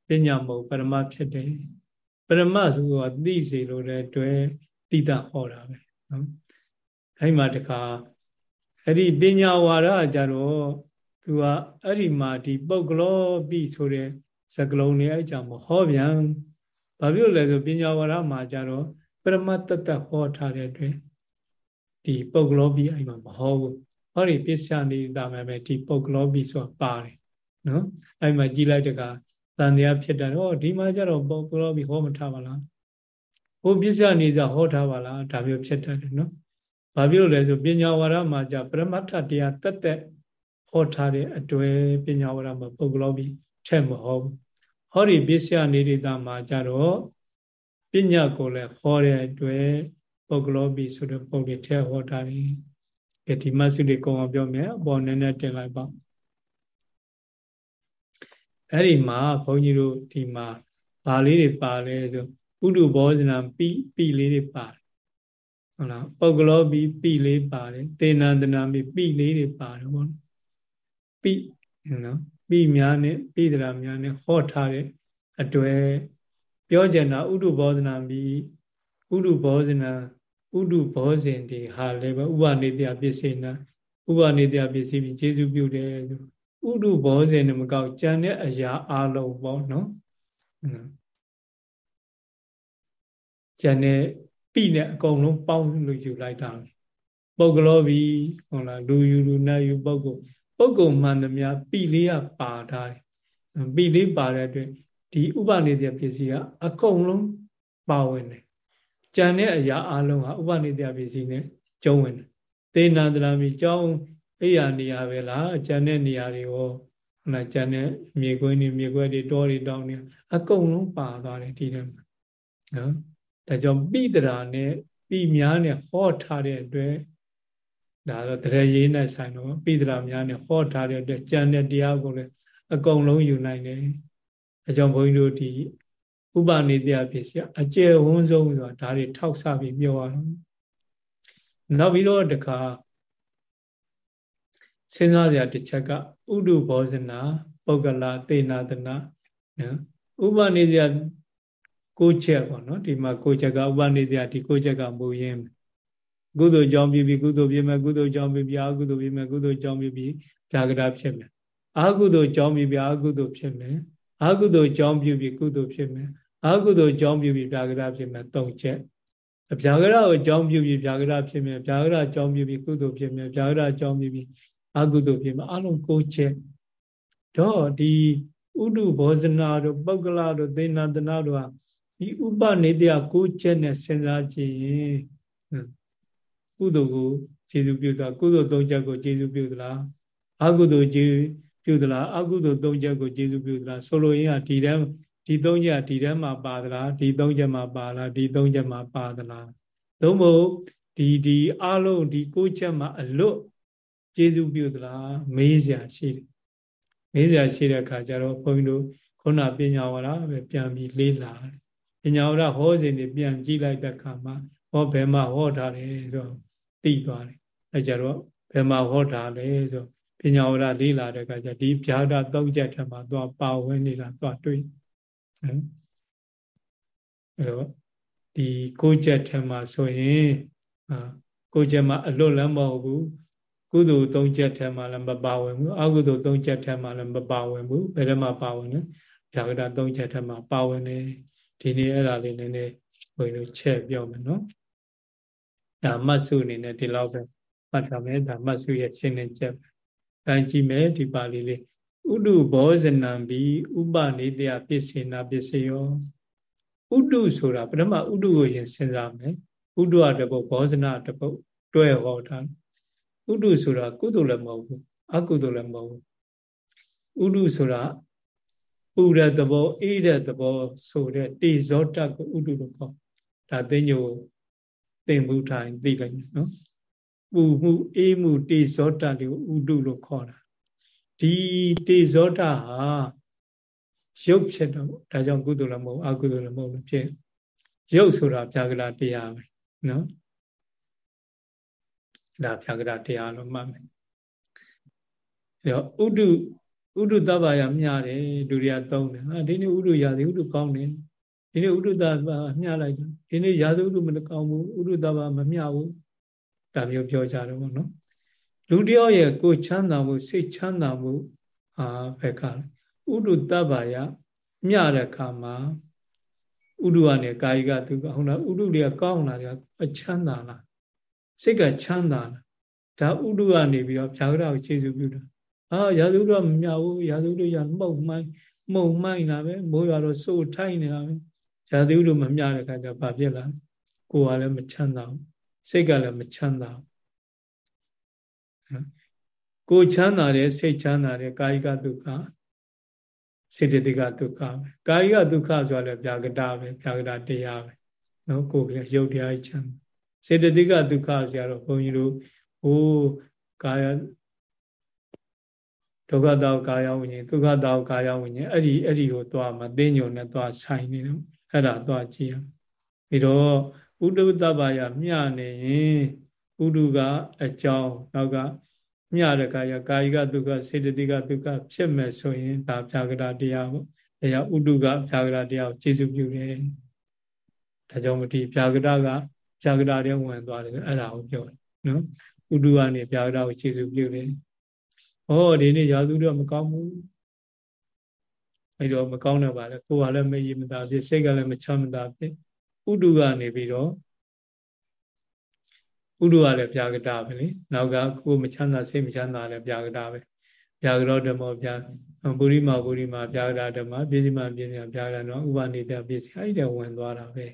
ပညာမဟုတ်ပရမတ်ဖြစ်တယ်ပရမတ်ဆိုတော့သိစေလို့တဲ့အတွက်တိတဟောတာပဲနော် အဲ့မှာတခါအဲ့ဒီပညာဝါဒကြတော့သူကအဲ့ဒီမှာဒီပုတ်ကလောပြီဆိုတဲ့စကလုံးတွေအဲ့ကြောင့်မဟောပြန်ဘာဖြစ်လို့လဲဆိုပညာဝါဒမှာကြတော့ပရမတ္တတဟောထားတဲ့အတွက်ဒီပုတ်ကလောပြီအဲ့မှာမဟောဘူးဟောဒီပစ္စယနေတာမဲ့ပဲဒီပုတ်ကလောပြီဆိုတာပါတယ်နော်အဲ့မှာကြည်လိုက်တကတန်တရားဖြစ်တယ်ဟောဒီမှာကြတော့ပုတ်ကလောပြီဟောမထားပါလားဟိုပစ္စယနေစားဟောထားပါလားဒါမျိုးဖြစ်တတ်တယ်နော် ဘာဖြစ်လို့လဲဆိုပညာဝါဒမှာじゃပရမတ္ထတရားတက်တက်ဟောထားတဲ့အတွေ့ပညာဝါဒမှာပုဂ္ဂလောပြီးထက်မဟုတ်ဟောဒီပစ္စယနေရိတာမှာကြတော့ပညာကိုလည်းဟောတဲ့အတွက်ပုဂ္ဂလောပြီးဆိုတဲ့ပုံတွေထက်ဟောထားတယ်။ဒီမဆုတွေကောင်းအောင်ပြောမယ်အပေါ်နည်းနည်းတင်လိုက်ပါအဲ့ဒီမှာဘုန်းကြီးတို့ဒီမှာဗာလေးတွေပါလဲဆိုဥဒုဘောဇနာပိပိလေးတွေပါတယ် ဟုတ်လားပုဂ္ဂလောပိပိလေးပါတယ်သေနန္တနာပိပိလေးတွေပါတယ်ဘောပိနော်ပိများနဲ့ပိဒရာများနဲ့ဟောထားတဲ့အတွေ့ပြောကြတာဥဒုဘောဇနာပိဥဒုဘောဇနာဥဒုဘောဇင်တွေဟာလည်းပဲဥပနေတ္တပစ္စေနာဥပနေတ္တပစ္စည်းပြီးကျေစုပြုတယ်ဥဒုဘောဇင်နဲ့မကောက်ကြံတဲ့အရာအလုံးပေါ့နော်ကြံတဲ့ ပိနဲ့အကုန်လုံးပေါင်းလို့ယူလိုက်တာပုဂ္ဂလောဘီဟုတ်လားလူယူလူနတ်ယူပုဂ္ဂိုလ်ပုဂ္ဂိုလ်မှန်သမျှပိလေးကပါထားတယ်ပိလေးပါတဲ့အတွက်ဒီဥပနေတဲ့ပစ္စည်းကအကုန်လုံးပါဝင်တယ်ကြံတဲ့အရာအလုံးဟာဥပနေတဲ့ပစ္စည်းနဲ့ကျုံဝင်တယ်သေနာတရာမီကြောင်းအိယာနေရာပဲလားကြံတဲ့နေရာတွေရောဟုတ်လားကြံတဲ့မြေခွင်းတွေမြေခွဲတွေတောတွေတောင်းတွေအကုန်လုံးပါသွားတယ်ဒီထဲမှာနော် ဒါကြောင့်ပိတရာနဲ့ပိများနဲ့ဟောထားတဲ့အတွက်ဒါတော့တရရေးနဲ့ဆိုင်တော့ပိတရာများနဲ့ဟောထားတဲ့အတွက်ကြံတဲ့တရားကိုလည်းအကုန်လုံးယူနိုင်တယ်အကြောင်းဘုန်းကြီးတို့ဒီဥပနိတရားဖြစ်စီအကျယ်ဝန်းဆုံးဆိုတာဒါတွေထောက်ဆပြီးပြောရအောင်နောက်ပြီးတော့တခါစဉ်းစားစရာတစ်ချက်ကဥဒုဘောဇနာပုဂ္ဂလာသေနာတနာနော်ဥပနိတရား ကိုချက်ပေါ့နော်ဒီမှာကိုချက်ကဥပနိတရားဒီကိုချက်ကမူရင်းကုသိုလ်ကြောင့်ပြီးပြီးကုသိုလ်ပြမယ်ကုသိုလ်ကြောင့်ပြီးပြီးအကုသိုလ်ပြမယ်ကုသိုလ်ကြောင့်ပြီးပြီးဖြာကတာဖြစ်မယ်အကုသိုလ်ကြောင့်ပြီးပြီးအကုသိုလ်ဖြစ်မယ်အကုသိုလ်ကြောင့်ပြီးပြီးကုသိုလ်ဖြစ်မယ်အကုသိုလ်ကြောင့်ပြီးပြီးဖြာကတာဖြစ်မယ်၃ချက်ဖြာကတာကိုကြောင့်ပြီးပြီးဖြာကတာဖြစ်မယ်ဖြာကတာကြောင့်ပြီးပြီးကုသိုလ်ဖြစ်မယ်ဖြာကတာကြောင့်ပြီးပြီးအကုသိုလ်ဖြစ်မယ်အလုံး၉ချက်တော့ဒီဥဒုဘောဇနာတို့ပုဂ္ဂလတို့သေနန္တနာတို့ဟာ ဒီဥပနေတရားကိုချက်နဲ့စဉ်းစားကြည့်ရင်ကုသိုလ်ကိုကျေစုပြုတာကုသိုလ်သုံးချက်ကိုကျေစုပြုသလားအကုသိုလ်ကျေပြုသလားအကုသိုလ်သုံးချက်ကိုကျေစုပြုသလားဆိုလိုရင်းကဒီတန်းဒီသုံးချက်ဒီတန်းမှာပါသလားဒီသုံးချက်မှာပါလားဒီသုံးချက်မှာပါသလားသို့မဟုတ်ဒီဒီအလုံးဒီကိုချက်မှာအလွတ်ကျေစုပြုသလားမေးစရာရှိတယ်မေးစရာရှိတဲ့အခါကျတော့ဘုန်းကြီးတို့ခုနပညာဝါဒပဲပြန်ပြီးလေးလာတယ် ပညာဝရဟောစဉ်တွေပြန်ကြည့်လိုက်တဲ့အခါမှာဟောဘယ်မှာဟောထားတယ်ဆိုတော့သိသွားတယ်အဲကြတော့ဘယ်မှာဟောထားလဲဆိုပညာဝရလေးလာတဲ့အခါကျဒီဗျာဒသုံးချက်ထက်မှာသွားပါဝင်နေတာသွားတွေ့အဲတော့ဒီကိုချက်ထက်မှာဆိုရင်အာကိုချက်မှာအလွတ်လည်းမဟုတ်ဘူးကုသိုလ်သုံးချက်ထဲမှာလည်းမပါဝင်ဘူးအကုသိုလ်သုံးချက်ထဲမှာလည်းမပါဝင်ဘူးဘယ်ထဲမှာပါဝင်လဲဗျာဂရသုံးချက်ထဲမှာပါဝင်တယ် ဒီနေ့အဲ့ဒါလေးနည်းနည်းဘုန်းကြီးတို့ချက်ပြောမယ်နော်ဒါမတ်စုအနေနဲ့ဒီလောက်ပဲမှတ်ထားမယ်ဒါမတ်စုရဲ့ရှင်းနေချက်ပဲအဲကြည့်မယ်ဒီပါဠိလေးဥဒုဘောဇနံဘီဥပနေတယပစ္စေနာပစ္စယောဥဒုဆိုတာပထမဥဒုကိုရင်စဉ်းစားမယ်ဥဒုအတပုတ်ဘောဇနာတပုတ်တွဲဟောတာဥဒုဆိုတာကုသိုလ်လည်းမဟုတ်ဘူးအကုသိုလ်လည်းမဟုတ်ဘူးဥဒုဆိုတာ ပူတဲ့သဘောအေးတဲ့သဘောဆိုတဲ့တေဇောတကိုဥတုလို့ခေါ်ဒါသိညိုသင်မှုထိုင်သိလိုက်နော်ပူမှုအေးမှုတေဇောတတွေကိုဥတုလို့ခေါ်တာဒီတေဇောတဟာရုပ်ဖြစ်တော့ဒါကြောင့်ကုသိုလ်လည်းမဟုတ်အကုသိုလ်လည်းမဟုတ်လို့ဖြစ်ရုပ်ဆိုတာပြာကလာတရားပဲနော်ဒါပြာကလာတရားလို့မှတ်မယ်အဲတော့ဥဒု ဥဒုတဗ္ဗယမျှတယ်ဒုရိယသုံးတယ်ဟာဒီနေ့ဥဒုရာသီဥဒုကောင်းတယ်ဒီနေ့ဥဒုတဗ္ဗမျှလိုက်တယ်ဒီနေ့ရာသီဥဒုမကောင်းဘူးဥဒုတဗ္ဗမမျှဘူးဒါမျိုးပြောကြတယ်ပေါ့နော်လူတယောက်ရဲ့ကိုချမ်းသာမှုစိတ်ချမ်းသာမှုဟာဘက်ကဥဒုတဗ္ဗယမျှတဲ့အခါမှာဥဒုကနေကာယကသူကဟုတ်လားဥဒုတွေကကောင်းလာတယ်အချမ်းသာလားစိတ်ကချမ်းသာလားဒါဥဒုကနေပြီးတော့ဖြာကြတာကိုခြေစုပြုတာ အာရာဇုတော့မမြဘူးရာဇုတို့ရမှုတ်မိုင်းမှုတ်မိုင်းလာပဲမိုးရွာတော့စိုးထိုင်းနေတာပဲရာဇုတို့မမြတဲ့အခါကျဘာဖြစ်လာကိုယ်ကလည်းမချမ်းသာဘူးစိတ်ကလည်းမချမ်းသာဘူးကိုချမ်းသာတယ်စိတ်ချမ်းသာတယ်ကာယကဒုက္ခစေတသိကဒုက္ခပဲကာယကဒုက္ခဆိုတာလည်းဗျာကတာပဲဗျာကတာတရားပဲနော်ကိုယ်ကရုပ်တရားချမ်းစေတသိကဒုက္ခဆိုရတော့ဘုန်းကြီးတို့ဟိုကာယ ဒုက္ခတောကာယဝိညာဉ်ဒုက္ခတောကာယဝိညာဉ်အဲ့ဒီအဲ့ဒီကိုသွားမှာသိညုံနဲ့သွားဆိုင်နေတယ်အဲ့ဒါသွားကြည့်ရပြီးတော့ဥဒုတ္တဘာယမျှနေရင်ဥဒုကအကြောင်းနောက်ကမျှတဲ့ကာယကာယကဒုက္ခစေတသိကဒုက္ခဖြစ်မဲ့ဆိုရင်ဒါဖြာကတာတရားပေါ့ဒါကြောင့်ဥဒုကဖြာကတာတရားကိုကျေစုပြုတယ်ဒါကြောင့်မဒီဖြာကတာကဖြာကတာတဲ့ဝင်သွားတယ်အဲ့ဒါကိုပြောတယ်နော်ဥဒုကနေဖြာကတာကိုကျေစုပြုတယ် ဟောဒီနေ့ရာသူတော့မကောင်းဘူးအဲ့တော့မကောင်းတော့ပါလေကိုယ်ကလည်းမရည်မသာဖြစ်စိတ်ကလည်းမချမ်းသာဖြစ်ဥဒုကနေပြီးတော့ဥဒုကလည်းပြာကတာပဲလေနောက်ကကိုယ်မချမ်းသာစိတ်မချမ်းသာလည်းပြာကတာပဲပြာကရောဓမ္မောပြာပုရိမာပုရိမာပြာကတာဓမ္မပြည့်စုံမှပြည့်စုံပြာကတာနော်ဥပနိတပြည့်စုံအဲ့ဒီဝင်သွားတာပဲ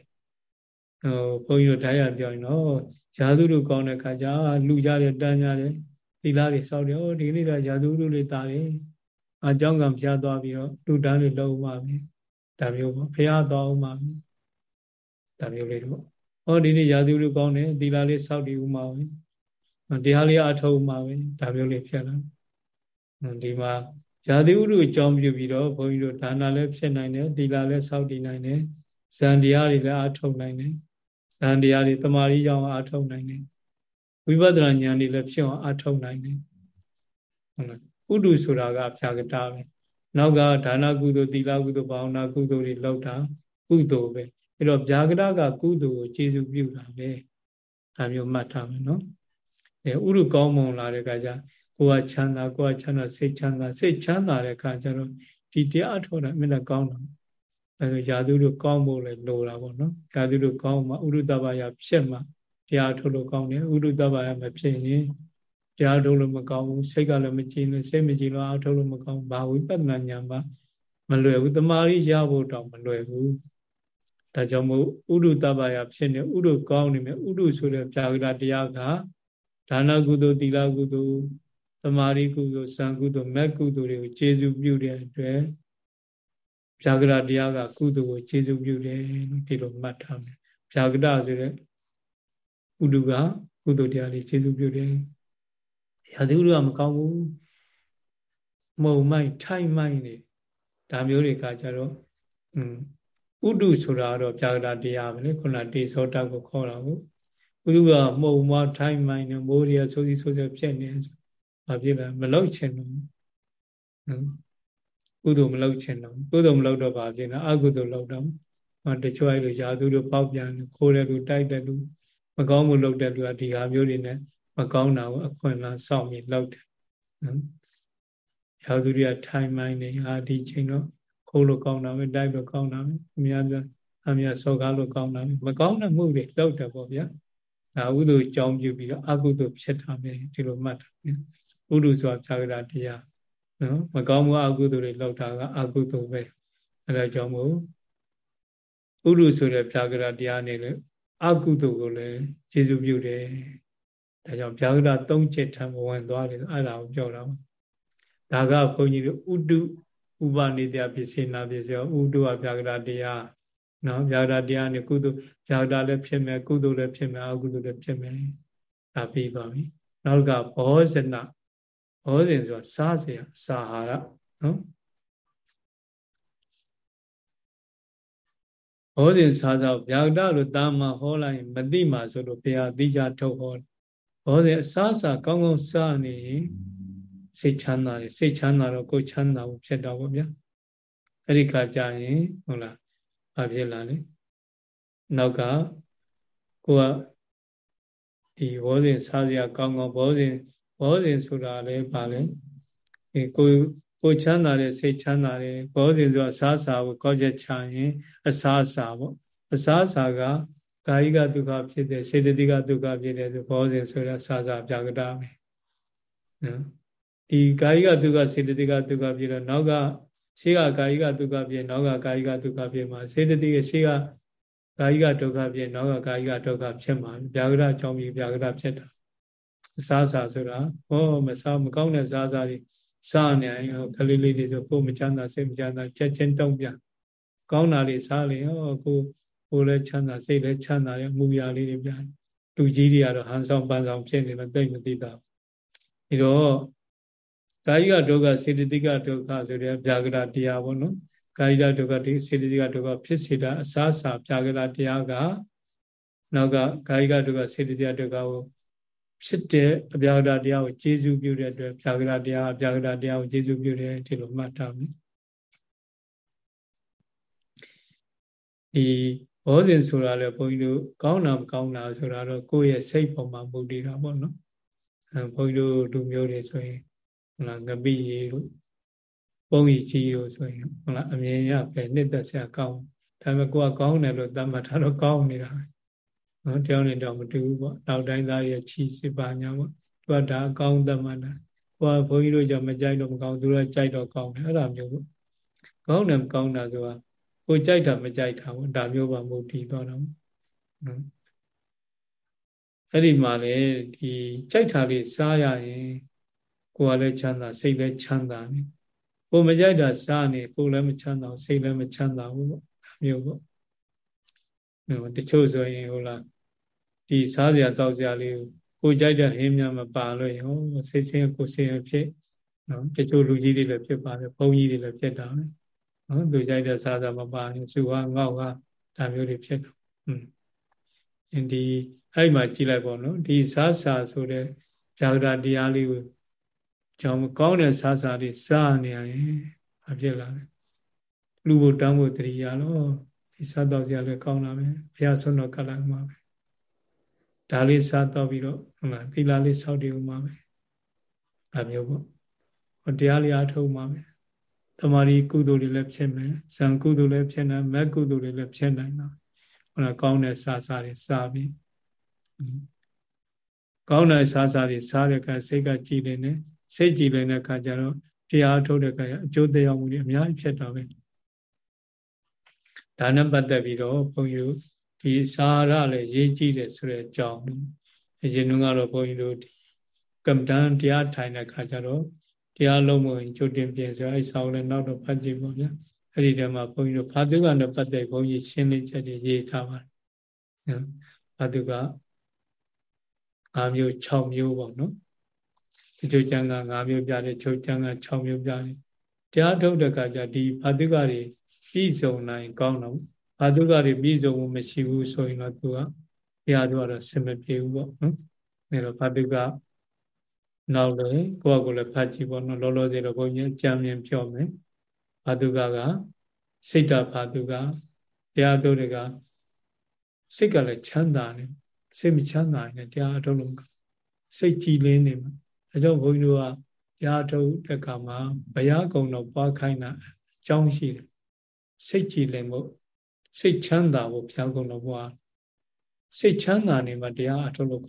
ဟိုဘုန်းကြီးတို့ဓာတ်ရပြောရင်တော့ရာသူတို့ကောင်းတဲ့ခါကျလူကြတယ်တန်းကြတယ် သီလတွေစောက်တယ်ဟောဒီနေ့ကရာသူတို့လေးတာတယ်အကြောင်းကံဖျားသွားပြီးတော့လူတန်းတွေလုံးမှပြီဒါမျိုးပေါ့ဖျားသွားအောင်မှပြီဒါမျိုးလေးတော့ဟောဒီနေ့ရာသူတို့ကောင်းတယ်သီလလေးစောက်တည်ဦးမှာပဲတရားလေးအထောက်မှာပဲဒါမျိုးလေးဖြစ်လာဒီမှာရာသီဥတုအကြောင်းပြုပြီးတော့ဘုန်းကြီးတို့ဒါနလည်းဖြစ်နိုင်တယ်သီလလည်းစောက်တည်နိုင်တယ်ဇန်တရားတွေလည်းအထောက်နိုင်တယ်ဇန်တရားတွေတမာရီကြောင့်အထောက်နိုင်တယ် ဝိပဿနာဉာဏ်တွေလည်းဖြစ်အောင်အထောက်နိုင်တယ်ဟုတ်လားဥဒုဆိုတာကဖြာကတာပဲနောက်ကဒါနကုသိုလ်သီလကုသိုလ်ဘာဝနာကုသိုလ်တွေလောက်တာကုသိုလ်ပဲအဲ့တော့ဗျာကရကကုသိုလ်ကိုကျေစုပြုတာပဲဒါမျိုးမှတ်ထားမယ်နော်အဲဥရုကောင်းမွန်လာတဲ့အခါကျကိုယ်ကချမ်းသာကိုယ်ကချမ်းသာစိတ်ချမ်းသာစိတ်ချမ်းသာတဲ့အခါကျတော့ဒီတရားထောတာအမြဲတမ်းကောင်းတာအဲရာသူတို့ကောင်းဖို့လည်းလိုတာပေါ့နော်ရာသူတို့ကောင်းမှဥရုတဘာယဖြစ်မှ တရားထုတ်လို့ကောင်းတယ်ဥရုတဘာယမဖြစ်ရင်တရားထုတ်လို့မကောင်းဘူးစိတ်ကလည်းမကြည်လို့စိတ်မကြည်လို့အားထုတ်လို့မကောင်းဘာဝိပဿနာဉာဏ်ပါမလွယ်ဘူးတမာရီရဖို့တော့မလွယ်ဘူးဒါကြောင့်မို့ဥဒုတပ္ပယဖြစ်နေဥဒုကောင်းနေမယ်ဥဒုဆိုတဲ့ပြာဂရတရားကဒါနကုသိုလ်သီလကုသိုလ်သမာဓိကုသိုလ်စံကုသိုလ်မက်ကုသိုလ်တွေကိုကျေစုပြုတဲ့အတွက်ပြာဂရတရားကကုသိုလ်ကိုကျေစုပြုတယ်ဒီလိုမှတ်ထားမယ်ပြာဂရဆိုတဲ့ ဥဒုကကုသိုလ်တရားတွေကျေစုပြုတယ်ရာသီဥတုကမကောင်းဘူးမုံမိုက်ထိုင်မိုက်နေဒါမျိုးတွေကကြတော့อืมဥဒုဆိုတာတော့ပြာကတာတရားပဲလေခုနတေဇောတကိုခေါ်တာကိုဥဒုကမှုံမထိုင်းမိုင်းနဲ့မိုးရီရဆိုစီဆိုစီဖြစ်နေဘာဖြစ်လဲမလောက်ချင်တော့ကုသိုလ်မလောက်ချင်တော့ကုသိုလ်မလောက်တော့ဘာဖြစ်လဲအကုသိုလ်လောက်တော့တချို့အဲ့လိုယာသူတို့ပေါက်ပြန်ခိုးတဲ့လူတိုက်တဲ့လူ မကောင်းမှုလုပ်တဲ့လူကဒီဟာမျိုးတွေနဲ့မကောင်းတာကိုအခွင့်အလမ်းစောင့်ပြီးလုပ်တယ်နော်ယာသူတွေကထိုင်းမိုင်းနေဟာဒီချိန်တော့ခိုးလို့ကောင်းတာပဲတိုက်လို့ကောင်းတာပဲအများပြအများစောကားလို့ကောင်းတာပဲမကောင်းတဲ့မှုတွေလောက်တယ်ပေါ့ဗျာဒါဥဒုကြောင်းပြုပြီးတော့အကုသို့ဖြစ်တာပဲဒီလိုမှတ်တာဥဒုဆိုတာဖြာကတာတရားနော်မကောင်းမှုအကုသို့တွေလောက်တာကအကုသို့ပဲအဲဒါကြောင့်မို့ဥဒုဆိုတဲ့ဖြာကတာတရားနဲ့လေ အကုသိုလ်ကိုလည်းကျေစုပြုတယ်ဒါကြောင့်ဗျာဒိတာသုံးချက်ထံဝင်သွားတယ်အဲ့ဒါကိုပြောတာပါဒါကဘုန်းကြီးတို့ဥတုဥပနိတယပစ္စေနာပစ္စယဥတုကဗျာဒိတာတရားနော်ဗျာဒိတာတရားနဲ့ကုသိုလ်ဗျာဒိတာလည်းဖြစ်မယ်ကုသိုလ်လည်းဖြစ်မယ်အကုသိုလ်လည်းဖြစ်မယ်ဒါပြီးသွားပြီနောက်ကဘောဇနဘောဇင်ဆိုတာစားစရာစာဟာရနော် ဟောစဉ်စားစားဗျာဒလို့တာမဟောလိုက်ရင်မသိမှဆိုလို့ဘုရားသိကြထုတ်ဟောဟောစဉ်အစားစားကောင်းကောင်းစားနေစိတ်ချမ်းသာတယ်စိတ်ချမ်းသာတော့ကိုယ်ချမ်းသာဖို့ဖြစ်တော့ဗောဗျာအဲ့ဒီခါကျရင်ဟုတ်လားဘာဖြစ်လာလဲနောက်ကကိုကဒီဘောဇင်စားစရာကောင်းကောင်းဘောဇင်ဘောဇင်ဆိုတာလည်းပါလဲအဲကို ကိုချမ်းသာတဲ့စိတ်ချမ်းသာတဲ့ဘောဇင်ဆိုအစားအစာကိုကောက်ချက်ချရင်အစားအစာပေါ့အစားအစာကကာယိကဒုက္ခဖြစ်တဲ့စေတသိကဒုက္ခဖြစ်တဲ့ဆိုဘောဇင်ဆိုတာစားစာပြကတာမယ်နော်ဒီကာယိကဒုက္ခစေတသိကဒုက္ခဖြစ်တော့နောက်ကရှေးကကာယိကဒုက္ခဖြစ်နောက်ကကာယိကဒုက္ခဖြစ်မှာစေတသိကရှေးကကာယိကဒုက္ခဖြစ်နောက်ကကာယိကဒုက္ခဖြစ်မှာပြကတာအကြောင်းပြီးပြကတာဖြစ်တာအစားအစာဆိုတာဟောမစားမကောင်းတဲ့စားစားတွေ စားနေရင်ကလေးလေးတွေဆိုကိုယ်မချမ်းသာစိတ်မချမ်းသာချက်ချင်းတုံးပြကောင်းတာလေးစားလေဟောကိုကိုယ်လည်းချမ်းသာစိတ်လည်းချမ်းသာရဲ့မူရာလေးတွေပြလူကြီးတွေကတော့ဟန်ဆောင်ပန်းဆောင်ဖြစ်နေတော့တိတ်မသိတာဒီတော့ကာယကဒုက္ခစေတသိကဒုက္ခဆိုတဲ့ဗျာကရတရားပေါ့နော်ကာယကဒုက္ခဒီစေတသိကဒုက္ခဖြစ်စေတာအစားအစာဗျာကရတရားကနောက်ကကာယကဒုက္ခစေတသိကဒုက္ခကို ဖြစ်တဲ့အပြာကရတရားကိုကျေစုပြုတဲ့အတွက်ပြာကရတရားအပြာကရတရားကိုကျေစုပြုတယ်ဒီလိုမှတ်ထားမယ်ဒီဘောဇင်ဆိုတာလေဘုန်းကြီးတို့ကောင်းတာမကောင်းတာဆိုတာတော့ကိုယ့်ရဲ့စိတ်ပေါ်မှာမူတည်တာပေါ့နော်အဲဘုန်းကြီးတို့လူမျိုးတွေဆိုရင်ဟုတ်လားငပိရီတို့ပုံကြီးကြီးတို့ဆိုရင်ဟုတ်လားအမြင်ရပဲနှစ်သက်စရာကောင်းဒါပေမဲ့ကိုကကောင်းတယ်လို့သတ်မှတ်ထားတော့ကောင်းနေတာပဲ နော်တယောက်နဲ့တယောက်မတူဘူးပေါ့နောက်တိုင်းသားရဲ့ချီစစ်ပါညာပေါ့သူကဒါအကောင်းသတ်မှတ်တာဟိုကဘုန်းကြီးတို့ကြောင့်မကြိုက်တော့မကောင်းသူကကြိုက်တော့ကောင်းတယ်အဲ့ဒါမျိုးပေါ့ကောင်းတယ်မကောင်းတာဆိုတာကိုကြိုက်တာမကြိုက်တာပေါ့ဒါမျိုးပါမဟုတ်တည်သွားတော့နော်အဲ့ဒီမှာလေဒီကြိုက်တာလေးစားရရင်ကိုယ်ကလည်းချမ်းသာစိတ်လည်းချမ်းသာနေကိုမကြိုက်တာစားနေကိုယ်လည်းမချမ်းသာစိတ်လည်းမချမ်းသာဘူးပေါ့ဒါမျိုးပေါ့ တချို့ဆိုရင်ဟုတ်လားဒီစားစရာတောက်စရာလေးကိုကြိုက်တဲ့ဟင်းများမပါလို့ဟောစိတ်ဆင်းကိုဆင်းဖြစ်နော်တချို့လူကြီးတွေလည်းဖြစ်ပါတယ်ဘုန်းကြီးတွေလည်းဖြစ်တာပဲနော်သူကြိုက်တဲ့စားစရာမပါရင်စုဟာငေါ့ဟာဒါမျိုးတွေဖြစ်တော့อืมဒီအဲ့မှာကြည့်လိုက်ပေါ့နော်ဒီစားစာဆိုတဲ့ဇာဂရတရားလေးကိုကြောင့်ကောင်းတဲ့စားစာလေးစားနေရင်ဘာဖြစ်လာလဲလူဘုတန်းဖို့တရိယာတော့ ဒီစားတော့စရာလည်းကောင်းတာပဲဘုရားဆွတော်ကတ်လိုက်မှာပဲဒါလေးစားတော့ပြီးတော့ဟုတ်လားသီလလေးစောင့်တည်ဦးမှာပဲဒါမျိုးပေါ့ဟောတရားလေးအားထုတ်မှာပဲတမာရီကုသိုလ်တွေလည်းဖြစ်မယ်ဇံကုသိုလ်လည်းဖြစ်နိုင်မက်ကုသိုလ်တွေလည်းဖြစ်နိုင်တာဟုတ်လားကောင်းတဲ့စားစားတွေစားပြီးကောင်းတဲ့စားစားတွေစားတဲ့အခါစိတ်ကကြည်နေတယ်စိတ်ကြည်နေတဲ့အခါကျတော့တရားထုတ်တဲ့အခါအကျိုးသက်ရောက်မှုတွေအများကြီးဖြစ်တာပဲ ဒါနဲ့ပတ်သက်ပြီးတော့ဘုန်းကြီးတို့ဒီစာရလည်းရေးကြည့်တယ်ဆိုတဲ့အကြောင်းအရင်ကကတော့ဘုန်းကြီးတို့ဒီကမ္မဋ္ဌာန်းတရားထိုင်တဲ့ခါကျတော့တရားလုံးမဝင်ကြိုတင်ပြင်ဆိုအဲ့စာအုပ်လည်းနောက်တော့ဖတ်ကြည့်ပါဗျာအဲ့ဒီတည်းမှာဘုန်းကြီးတို့ဘာတုကနဲ့ပတ်သက်ဘုန်းကြီးရှင်းလင်းချက်တွေရေးထားပါတယ်နော်ဘာတုက၅မျိုး6မျိုးပေါ့နော်ဒီချိုကျမ်းက၅မျိုးပြတယ်ချိုကျမ်းက6မျိုးပြတယ်တရားထုတ်တဲ့ခါကျဒီဘာတုကတွေ ပြည်စုံနိုင်ကောင်းတော့ဘာဒုက္ခတွေပြည်စုံမှုမရှိဘူးဆိုရင်တော့သူကတရားတို့ကတော့ဆင်မပြေဘူးပေါ့နော်အဲတော့ဘာဒုက္ခနောက်လည်းကိုယ့်အကိုလည်းဖတ်ကြည့်ပေါ့နော်လောလောဆယ်တော့ဘုန်းကြီးအကြံဉာဏ်ပြောမယ်ဘာဒုက္ခကစိတ်တဘာဒုက္ခတရားတို့တွေကစိတ်ကလည်းချမ်းသာနေစိတ်မချမ်းသာရင်တရားအထုတ်လို့စိတ်ကြည်လင်းနေမှာအဲကြောင့်ဘုန်းကြီးတို့ကတရားထုတ်တဲ့အခါမှာဘုရားကုံတော်ပွားခိုင်းတာအကြောင်းရှိတယ် စိတ်ကြည်လင်ဖို့စိတ်ချမ်းသာဖို့ဘုရားကုံတော်ဘုရားစိတ်ချမ်းသာနေမှတရားအထုတ်လို့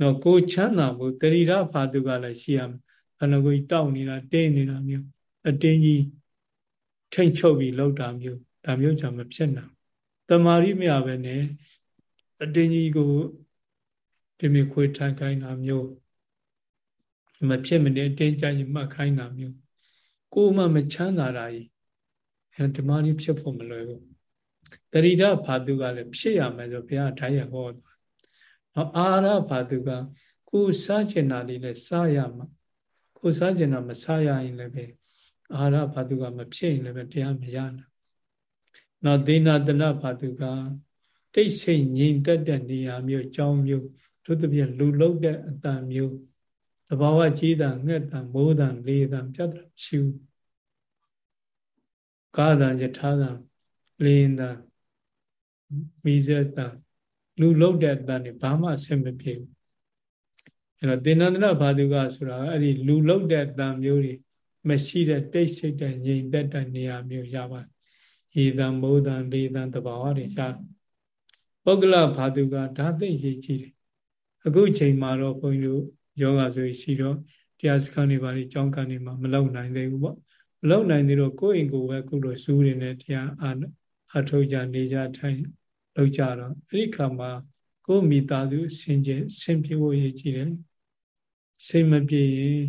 နော်ကိုချမ်းသာဖို့တရိရဖာတုကလည်းရှိရမယ်ခန္ဓာကိုယ်တောက်နေတာတင်းနေတာမျိုးအတင်းကြီးထိတ်ချုပ်ပြီးလောက်တာမျိုးဒါမျိုးကြောင့်မဖြစ်နိုင်တမာရိမရပဲနဲ့အတင်းကြီးကိုပြမြခွေထိုင်ခိုင်းတာမျိုးမဖြစ်မနေအတင်းကြရင်မှတ်ခိုင်းတာမျိုးကိုမှမချမ်းသာတာကြီး အဲဓမ္မကြီးဖြစ်ဖို့မလွယ်ဘူးတရိဒဘာတုကလည်းဖြစ်ရမယ်ဆိုဘုရားဓာတ်ရဟောသွားနော်အာရဘာတုကကိုစားကျင်တာလေးလည်းစားရမှာကိုစားကျင်တာမစားရရင်လည်းပဲအာရဘာတုကမဖြစ်ရင်လည်းပဲတရားမရနိုင်နော်ဒေနာတနဘာတုကတိတ်ဆိတ်ငြိမ်သက်တဲ့နေရာမျိုးကြောင်းမျိုးတို့တပြည့်လူလုံးတဲ့အတန်မျိုးတဘာဝကြီးတာငှက်တာမိုးတာလေးတာပြတ်တာချူ ကာသံယထာသံလင်းတာမိဇက်တာလူလုံးတဲ့အတန်တွေဘာမှအဆင်မပြေဘူးအဲ့တော့တေနန္ဒနာဘာတုကဆိုတာအဲ့ဒီလူလုံးတဲ့အတန်မျိုးတွေမရှိတဲ့တိတ်ဆိတ်တဲ့ငြိမ်သက်တဲ့နေရာမျိုးရပါရေတံမိုးတံလေးတံတဘာဝတွေရပုဂ္ဂလဘာတုကဒါသိရေးကြည့်တယ်အခုချိန်မှာတော့ဘုန်းကြီးတို့ယောဂဆိုရှိတော့တရားစခန်းတွေပါလေကြောင်းကန်တွေမှာမလုံနိုင်သေးဘူးပေါ့မ လုံနိုင်သေးတော့ကိုယ့်အိမ်ကိုယ်ပဲကုလို့ဇူးတွေနဲ့တရားအထုတ်ကြနေကြထိုင်လောက်ကြတော့အဲ့ဒီခါမှာကိုယ်မိသားစုဆင်ခြင်ဆင်ပြေဖို့ရည်ကြည်တယ်စိတ်မပြေရင်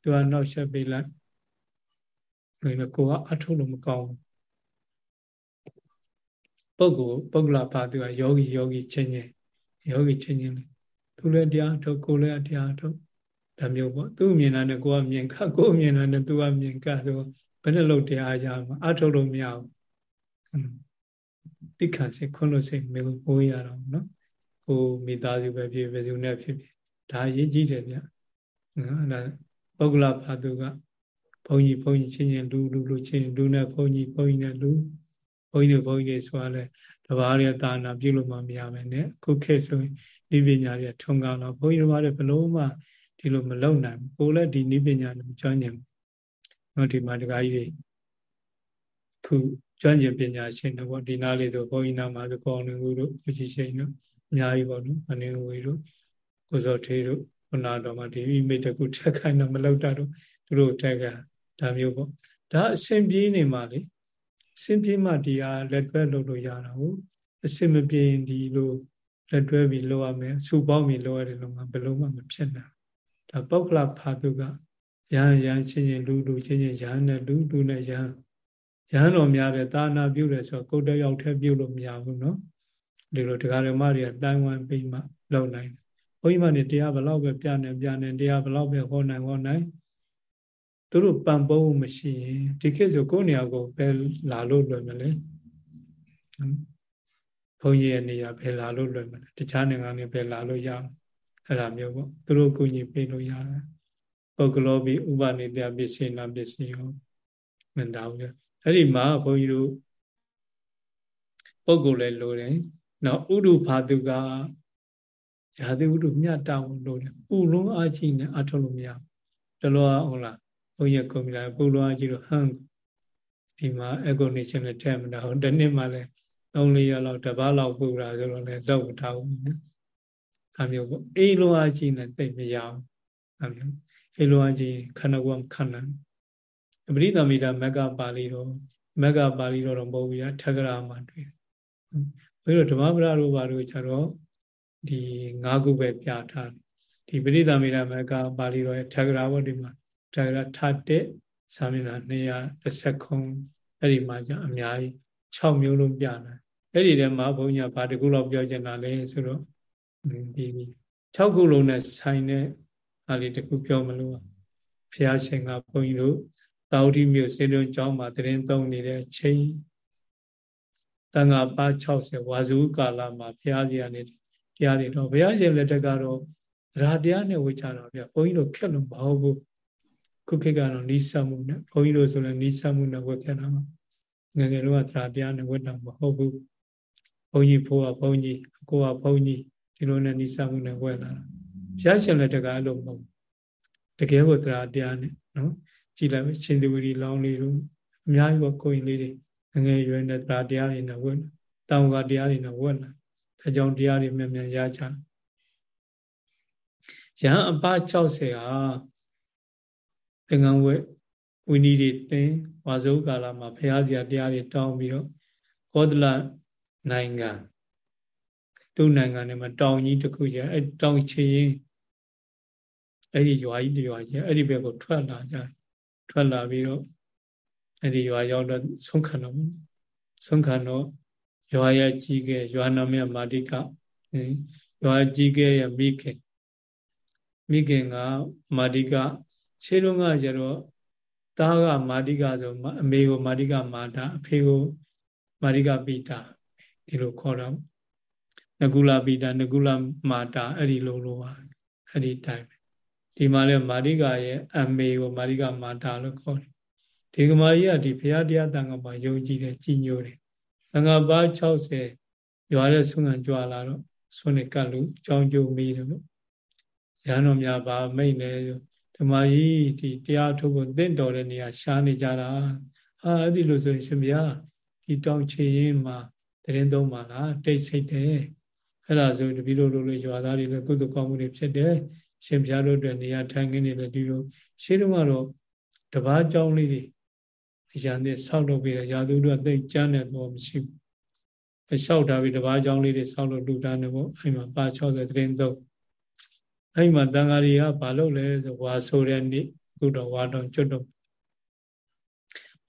သူကနောက်ဆက်ပေးလိုက်ဘယ်လိုကိုကအထုတ်လို့မကောင်းဘူးပုဂ္ဂိုလ်ပုဂ္ဂလဘာသူကယောဂီယောဂီချင်းချင်းယောဂီချင်းချင်းလေသူလည်းတရားထုတ်ကိုလည်းတရားထုတ်ဒါမျိုးပေါ့သူမြင်တာနဲ့ကိုကမြင်ခကိုမြင်တာနဲ့သူကမြင်ကဆို ဘယ်နဲ့လို့တရားကြမှာအထုတ်လို့မရဘူးတိခါစိတ်ခွန်းလို့စိတ်မျိုးပိုးရတော့နော်ကိုမိသားစုပဲဖြစ်ဖြစ်စုနဲ့ဖြစ်ဖြစ်ဒါအရေးကြီးတယ်ဗျနော်ဒါပုဂ္ဂလဘာသူကဘုန်းကြီးဘုန်းကြီးချင်းချင်းလူလူလူချင်းလူနဲ့ဘုန်းကြီးဘုန်းကြီးနဲ့လူဘုန်းကြီးတွေဘုန်းကြီးတွေဆိုတာလဲတဘာရတာနာပြုလို့မှမရမယ်နဲ့ခုခေတ်ဆိုရင်ဤပညာတွေထုံကောင်းတော့ဘုန်းကြီးတို့ကဘလို့မှဒီလိုမလုံနိုင်ဘူးကိုလည်းဒီဤပညာတွေကျွမ်းကျင်ဘူး နော်ဒီမှာတခါကြီးတွေခုကျွမ်းကျင်ပညာရှင်တွေပေါ့ဒီနားလေးဆိုဘုန်းကြီးနာမှာဆိုကောင်းနေဦးတို့ကိုကြီးရှိန်တို့အများကြီးပေါ့နော်အနေဝေတို့ကိုစောထေးတို့ခုနတော့မှဒီဣမိတကုထက်ခိုင်းတော့မလောက်တာတို့သူတို့ထက်ကဒါမျိုးပေါ့ဒါအစဉ်ပြေးနေမှလေအစဉ်ပြေးမှဒီဟာလက်တွဲလုပ်လို့ရတာဟုတ်အစဉ်မပြေရင်ဒီလိုလက်တွဲပြီးလုပ်ရမယ်စူပေါင်းပြီးလုပ်ရတယ်လို့မှဘယ်လိုမှမဖြစ်နိုင်ဒါပုဂ္ဂလဖာတုက ရဟန်းရဟန်းချင်းချင်းလူလူချင်းချင်းရဟန်းနဲ့လူလူနဲ့ရဟန်းရဟန်းတော်များပဲသာနာပြုတယ်ဆိုတော့ကိုယ်တယောက်တည်းပြုလို့မရဘူးနော်ဒီလိုတရားဓမ္မတွေကတိုင်ဝမ်ပြီးမှလုပ်နိုင်တယ်ဘုန်းကြီးမနေတရားဘလောက်ပဲပြနေပြနေတရားဘလောက်ပဲဟောနိုင်ဟောနိုင်သူတို့ပံပိုးမှုမရှိရင်ဒီခေတ်ဆိုကိုယ်နေရာကိုပဲလာလို့လွယ်မလဲဘုန်းကြီးရဲ့နေရာပဲလာလို့လွယ်မလဲတခြားနိုင်ငံတွေပဲလာလို့ရအောင်အဲ့ဒါမျိုးပေါ့သူတို့အကူအညီပေးလို့ရတယ် ပုဂ္ဂလောဘီဥပနိတပစ္စေနာပစ္စည်းရောမန္တာဘူးအဲ့ဒီမှာဘုန်းကြီးတို့ပုဂ္ဂိုလ်လည်းလိုတယ်နော်ဥဒုဘာတုကရာသီဥတုမြတ်တောင်းလို့တယ်ပူလုံးအားကြီးနဲ့အထုတ်လို့မရဘူးတလောဟုတ်လားဘုန်းကြီးကွန်ပျူတာပူလုံးအားကြီးတော့ဟန်ဒီမှာ echo nation နဲ့ထည့်မတာဟုတ်တနေ့မှလည်း၃၄ရက်လောက်တစ်ပတ်လောက်ပူတာဆိုတော့လည်းတော့ထားဘူးနော်အဲမျိုးပေါ့အေးလုံးအားကြီးနဲ့တိတ်မရအောင်အဲမျိုး အေးလုံးအားကြီးခန္ဓာကိုယ်ခန္ဓာပရိသမီတာမက္ကပါဠိတော်မက္ကပါဠိတော်တော့မဟုတ်ဘူးရထက္ကရာမှာတွေ့ဘယ်လိုဓမ္မပဒတို့ဘာလို့ကြတော့ဒီ၅ခုပဲပြထားဒီပရိသမီရမကပါဠိတော်ရဲ့ထဂရဝတ္တိမှာထဂရထတဲ့စာမျက်နှာ230ခုအဲ့ဒီမှာじゃအများကြီး6မျိုးလုံးပြတာအဲ့ဒီထဲမှာဘုန်းကြီးကဘာတခုလောက်ပြောချင်တာလဲဆိုတော့ဒီ6ခုလုံးနဲ့ဆိုင်တဲ့ အားလေးတခုပြောမလို့ဘုရားရှင်ကဘုန်းကြီးတို့တာဝတိမြို့စေတုံကျောင်းမှာတရင်သုံးနေတဲ့ချိန်တန်ခါပါ60ဝါစုကာလမှာဘုရားကြီးကနေတရားတွေတော့ဘုရားရှင်လက်ထက်ကတော့သရတရားနဲ့ဝေချတာဗျဘုန်းကြီးတို့ခက်လို့မဟုတ်ဘူးခုခေတ်ကတော့နီးစပ်မှုနဲ့ဘုန်းကြီးတို့ဆိုလည်းနီးစပ်မှုနဲ့ဝတ်ခဲ့တာပါငယ်ငယ်တော့သရတရားနဲ့ဝတ်တာမဟုတ်ဘူးဘုန်းကြီးဖိုးကဘုန်းကြီးအကိုကဘုန်းကြီးဒီလိုနဲ့နီးစပ်မှုနဲ့ဝတ်လာတာ ဘုရားရှင်လက်ထက်ကအဲ့လိုမဟုတ်တကယ်ကိုသရတရားနဲ့နော်ကြည်လိုက်ရှင်သူဝီလောင်းလေးတို့အများကြီးပေါ့ကိုရင်လေးတွေငငယ်ရွယ်နဲ့သရတရားတွေနဲ့ဝတ်တောင်ကတရားတွေနဲ့ဝတ်လာဒါကြောင့်တရားတွေမြန်မြန်ရကြရဟန်းအပ60ဟာသင်္ကန်းဝဲဝိနည်းတွေသင်ဝါဇုကာလမှာဘုရားဇာတရားတွေတောင်းပြီးတော့ကောသလနိုင်ငံတို့နိုင်ငံတွေမှာတောင်ကြီးတစ်ခုကျအဲတောင်ချီရင် အဲ့ဒီရွာကြီးတရွာကြီးအဲ့ဒီဘက်ကိုထွက်လာကြထွက်လာပြီးတော့အဲ့ဒီရွာရောက်တော့ဆုံးခံတော့ဆုံးခံတော့ရွာရဲ့ကြီးကဲရွာနာမည်မာတိကရွာကြီးကဲရဲ့မိခင်မိခင်ကမာတိကရှေးတုန်းကကျတော့သားကမာတိကဆိုအမေကိုမာတိကမာတာအဖေကိုမာတိကပိတာဒီလိုခေါ်တာနကုလပိတာနကုလမာတာအဲ့ဒီလိုလိုပါအဲ့ဒီတိုင်း ဒီမှာလဲမာရိကရဲ့အမေကိုမာရိကမာတာလို့ခေါ်တယ်ဒီကမာကြီးကဒီဘုရားတရားတန်ခါမှာယုံကြည်တယ်ကြည်ညိုတယ်တန်ခါပါ60ရွာတဲ့ဆုံးခံကြွလာတော့ဆွနေကတ်လို့ကြောင်းကျုံမိတယ်လို့ရဟန်းတော်များပါမိတ်နေဓမ္မကြီးဒီတရားထုတ်ဖို့တင့်တော်တဲ့နေရာရှားနေကြတာဟာအဲ့ဒီလိုဆိုရင်ရှင်ဗျာဒီတောင်ချေရင်မှာတရင်သုံးပါလားတိတ်ဆိတ်တယ်အဲ့ဒါဆိုတပီလိုလိုလိုရွာသားတွေလည်းကုသကောင်းမှုတွေဖြစ်တယ် ရှင်ဘုရားတို့အတွက်နေရာထိုင်ခင်းနေလည်းဒီလိုရှင်းတော့ကတော့တပားကြောင်းလေးတွေအရန်နဲ့ဆောက်လုပ်ပြီးရာသူတို့ကသိကျမ်းတဲ့တော့မရှိဘူးအလျှောက်ထားပြီးတပားကြောင်းလေးတွေဆောက်လို့လူတာနေပေါ့အဲ့မှာပါ60တရင်သုံးအဲ့မှာတန်ဃာတွေကဘာလုပ်လဲဆိုဝါဆိုတဲ့နေ့ခုတော့ဝါတော်ကျွတ်တော့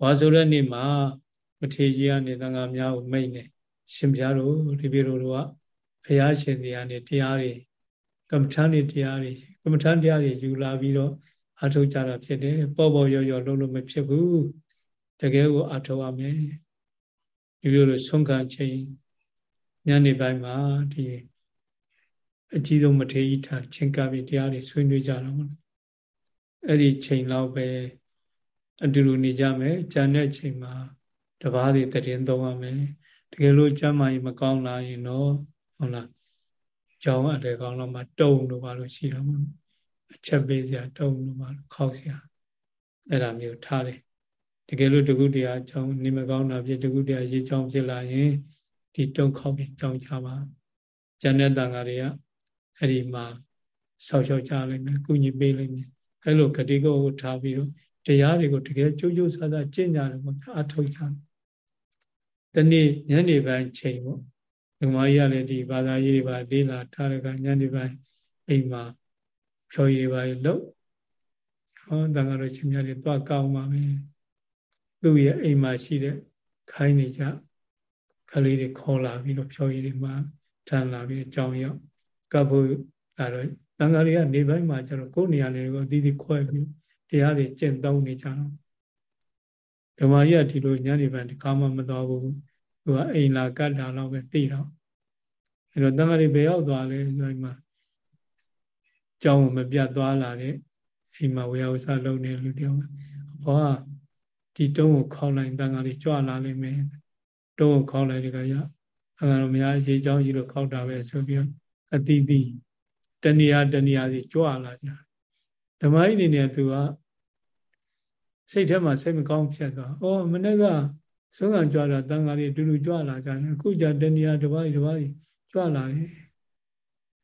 ဝါဆိုတဲ့နေ့မှာမထေကြီးကနေတန်ဃာများကိုမိတ်နေရှင်ဘုရားတို့ဒီပြေတို့ကဘုရားရှင်တွေကနေတရားတွေ ကမ္မထန်တွေတရားတွေကမ္မထန်တရားတွေယူလာပြီးတော့အထုတ်ကြတာဖြစ်တယ်ပေါ့ပေါ့ရော့ရော့လုံးလို့မဖြစ်ဘူးတကယ်ကိုအထုတ်ရမယ်ဒီလိုလိုဆုံးခံချိန်ညနေပိုင်းမှာဒီအကြီးဆုံးမထေရထားချင်းကပ်ပြီးတရားတွေဆွေးနွေးကြတော့အဲ့ဒီချိန်လောက်ပဲအတူတူနေကြမယ်ကြံတဲ့ချိန်မှာတပားတွေတည်င်းသုံးရမယ်တကယ်လို့ကျမ်းမာရင်မကောင်းလာရင်တော့ဟုတ်လား ကြောင်းအတဲကောင်းတော့မှတုံလို့ပါလို့ရှိတော့မှအချက်ပေးစရာတုံလို့ပါလို့ခောက်စရာအဲ့ဒါမျိုးထားတယ်တကယ်လို့တကုတရားကြောင်းနေမကောင်းတာဖြစ်တကုတရားရေးကြောင်းဖြစ်လာရင်ဒီတုံခောက်ပြီးကြောင်းချပါကျန်တဲ့တန်ဃာတွေကအဲ့ဒီမှာဆောက်ရှောက်ကြလိမ့်မယ်ကုညီပေးလိမ့်မယ်အဲ့လိုဂတိကိုထားပြီးတော့တရားတွေကိုတကယ်ကြိုးကြိုးစားစားကျင့်ကြတယ်ပေါ့အထောက်ကြတနေ့ညနေပိုင်းချိန်ပေါ့ ဒီမကြီးကလည်းဒီဘာသာရေးတွေပါလေးလာထားတဲ့ကညနေပိုင်းအိမ်မှာဖြောရည်ပါလို့ဟောတန်ဃာတော်ရှင်များတွေသွားကောင်းပါမယ်သူ့ရဲ့အိမ်မှာရှိတဲ့ခိုင်းနေကြခလေးတွေခေါ်လာပြီးတော့ဖြောရည်တွေမှာထမ်းလာပြီးအကြောင်းရောက်ကပ်ဖို့အဲ့တော့တန်ဃာတွေကနေပိုင်းမှာကျတော့ကိုယ်နေရာတွေကိုအသီးသီးခွဲပြီးတရားတွေကျင့်သုံးနေကြတော့ဓမ္မကြီးကဒီလိုညနေပိုင်းတခါမှမတော်ဘူးသူကအိမ်လာကတ်တာတော့ပဲသိတော့ အဲ့တော့တန်ဃာတွေဘယ်ရောက်သွားလဲဆိုရင်မှကြောင်းမပြတ်သွားလာတဲ့အိမ်မှာဝေယဝဆလုံးနေလူတယောက်ဘောကဒီတုံးကိုခေါက်လိုက်တန်ဃာတွေကြွလာလိမ့်မယ်တုံးကိုခေါက်လိုက်တဲ့ကရအဲတော့မရရေချောင်းကြီးလို့ခေါက်တာပဲဆိုပြီးတော့အတိတိတဏှာတဏှာစီကြွလာကြဓမ္မကြီးနေနေသူကစိတ်ထဲမှာစိတ်မကောင်းဖြစ်သွားဩမနေ့ကဆုံးခံကြွတာတန်ဃာတွေတူတူကြွလာကြတယ်အခုကြတဏှာတစ်ပါးတစ်ပါး ကြွလာတယ်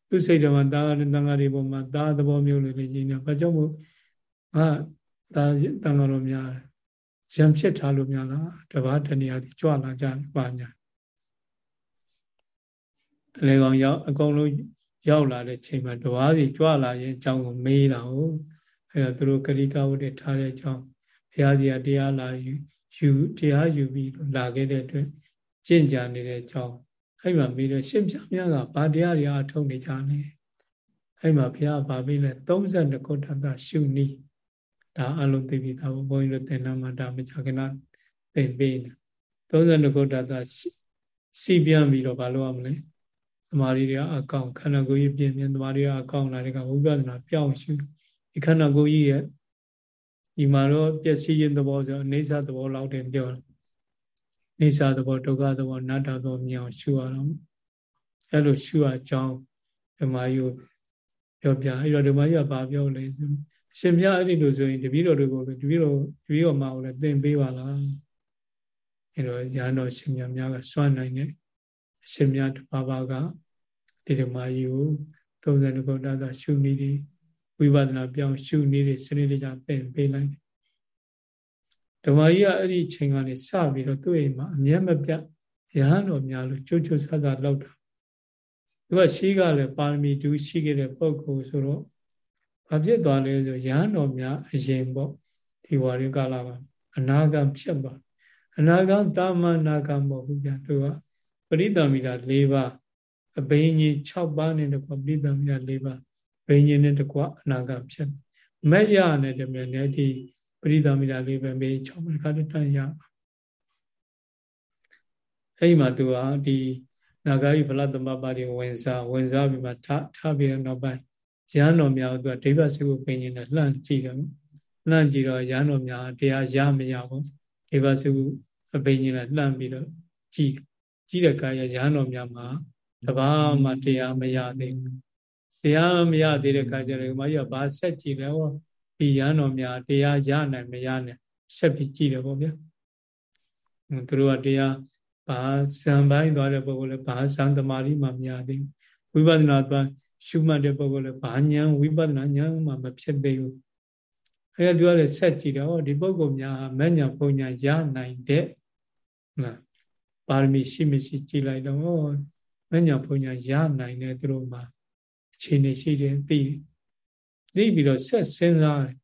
သူစိတ်ထဲမှာတာတန်ဃာတွေပေါ်မှာတာသဘောမျိုးလေးကြီးနေဘာကြောင့်မို့ဟာတာတန်ဃာတော်များရံဖြစ်ထားလို့များလားတပါးတဏှာတွေကြွလာကြပါညာအလေကောင်ရောက်အကုန်လုံးရောက်လာတဲ့ချိန်မှာတဝါးစီကြွလာရင်အကြောင်းကိုမေးတာဟုတ်အဲ့တော့သူတို့ကတိကဝတ်တွေထားတဲ့အကြောင်းဘုရားကြီးကတရားလာယူယူတရားယူပြီးလာခဲ့တဲ့အတွက်ကြင့်ကြနေတဲ့အကြောင်း အဲ့မှာမေးတော့ရှင်ပြမြတ်ကဗာတရားတွေအထုတ်နေကြတယ်အဲ့မှာဘုရားဗာပြီးလဲ32ခုထပ်ကရှုနီးဒါအလုံးသိပြီဒါဘုန်းကြီးတို့သင်္နာမှာဒါမကြခဏသင်ပေးနေ32ခုထပ်ကစီပြန်ပြီးတော့ဘာလုပ်ရမလဲသမာဓိတွေအကောင်ခန္ဓာကိုယ်ကြီးပြင်းပြင်းသမာဓိတွေအကောင်လာတဲ့ကဝိပဿနာပြောင်းရှုဒီခန္ဓာကိုယ်ကြီးရဲ့ဒီမှာတော့ပျက်စီးခြင်းသဘောဆိုအိဋ္ဌသဘောလောက်တယ်ပြောတယ် အိဋ္ဌသဘောဒုက္ခသဘောနတ္တသဘောမြင်အောင်ရှုရအောင်အဲ့လိုရှုအကြောင်းဓမ္မယုပြောပြအဲ့တော့ဓမ္မယုကဘာပြောလဲရှင်ပြအဲ့ဒီလိုဆိုရင်တပည့်တော်တွေကိုတပည့်တော်တပည့်တော်မအောင်လည်းသင်ပေးပါလားအဲ့တော့ညာတော်ရှင်မြများကစွန့်နိုင်တယ်အရှင်မြတ်ဘာဘာကဒီဓမ္မကြီးကို32ခုတာသာရှုနည်းတွေဝိပဿနာပြောင်းရှုနည်းတွေစနစ်တကျသင်ပေးလိုက် ဓမ္မကြီးကအဲ့ဒီချိန်ကနေစပြီးတော့သူ့အိမ်မှာအမျက်မပြတ်ရဟန်းတော်များလို့ကြိုးကြိုးဆဆလောက်တာသူကရှိကလည်းပါရမီတူရှိခဲ့တဲ့ပုဂ္ဂိုလ်ဆိုတော့ဘာဖြစ်သွားလဲဆိုရဟန်းတော်များအရင်ပေါ့ဒီဝါရီကာလမှာအနာဂံဖြစ်သွားအနာဂံတာမန်နာဂံမဟုတ်ဘူးဗျာသူကပရိသမီတာ၄ပါးအဘိညာဉ်6ပါးနဲ့တကွပရိသမီတာ၄ပါးဘိညာဉ်နဲ့တကွအနာဂံဖြစ်မက်ရနဲ့တည်းနဲ့ဒီ ပရိသမီတာ၄ပါးဘိညာဉ်6ပါးခါတည်းတန်ရအဲ့ဒီမှာသူကဒီနာဂာယိဖလသမပါတိဝင်စားဝင်စားပြီးမှထထပြီးတော့နောက်ပိုင်းရဟန်းတော်များသူကဒိဗ္ဗစေကိုပင်ရှင်နဲ့လှမ်းကြည့်တယ်လှမ်းကြည့်တော့ရဟန်းတော်များတရားရမရဘူးဒိဗ္ဗစေကိုအပင်ရှင်နဲ့လှမ်းပြီးတော့ကြည့်ကြည့်တဲ့ကာယရဟန်းတော်များမှာတပါးမှတရားမရသေးဘူးတရားမရသေးတဲ့ခါကျတော့မကြီးကဘာဆက်ကြည့်လဲဟော ဒီရဟန်းတော်များတရားရနိုင်မရနိုင်ဆက်ပြီးကြည့်တယ်ပေါ့ဗျာသူတို့ကတရားဘာဇံပိုင်းသွားတဲ့ပုဂ္ဂိုလ်လည်းဘာဇံသမารိမှမရသေးဘူးဝိပဿနာသွားရှုမှတ်တဲ့ပုဂ္ဂိုလ်လည်းဘာဉာဏ်ဝိပဿနာဉာဏ်မှမဖြစ်သေးဘူးအဲဒါပြောရဆက်ကြည့်တော့ဒီပုဂ္ဂိုလ်များမဉ္ဇဏ်ပုံညာရနိုင်တဲ့ဟုတ်ပါရမီရှိမရှိကြည်လိုက်တော့မဉ္ဇဏ်ပုံညာရနိုင်တဲ့သူတို့မှာအခြေအနေရှိတယ်သိ သိပြီးတော့ဆက်စဉ်းစားတယ်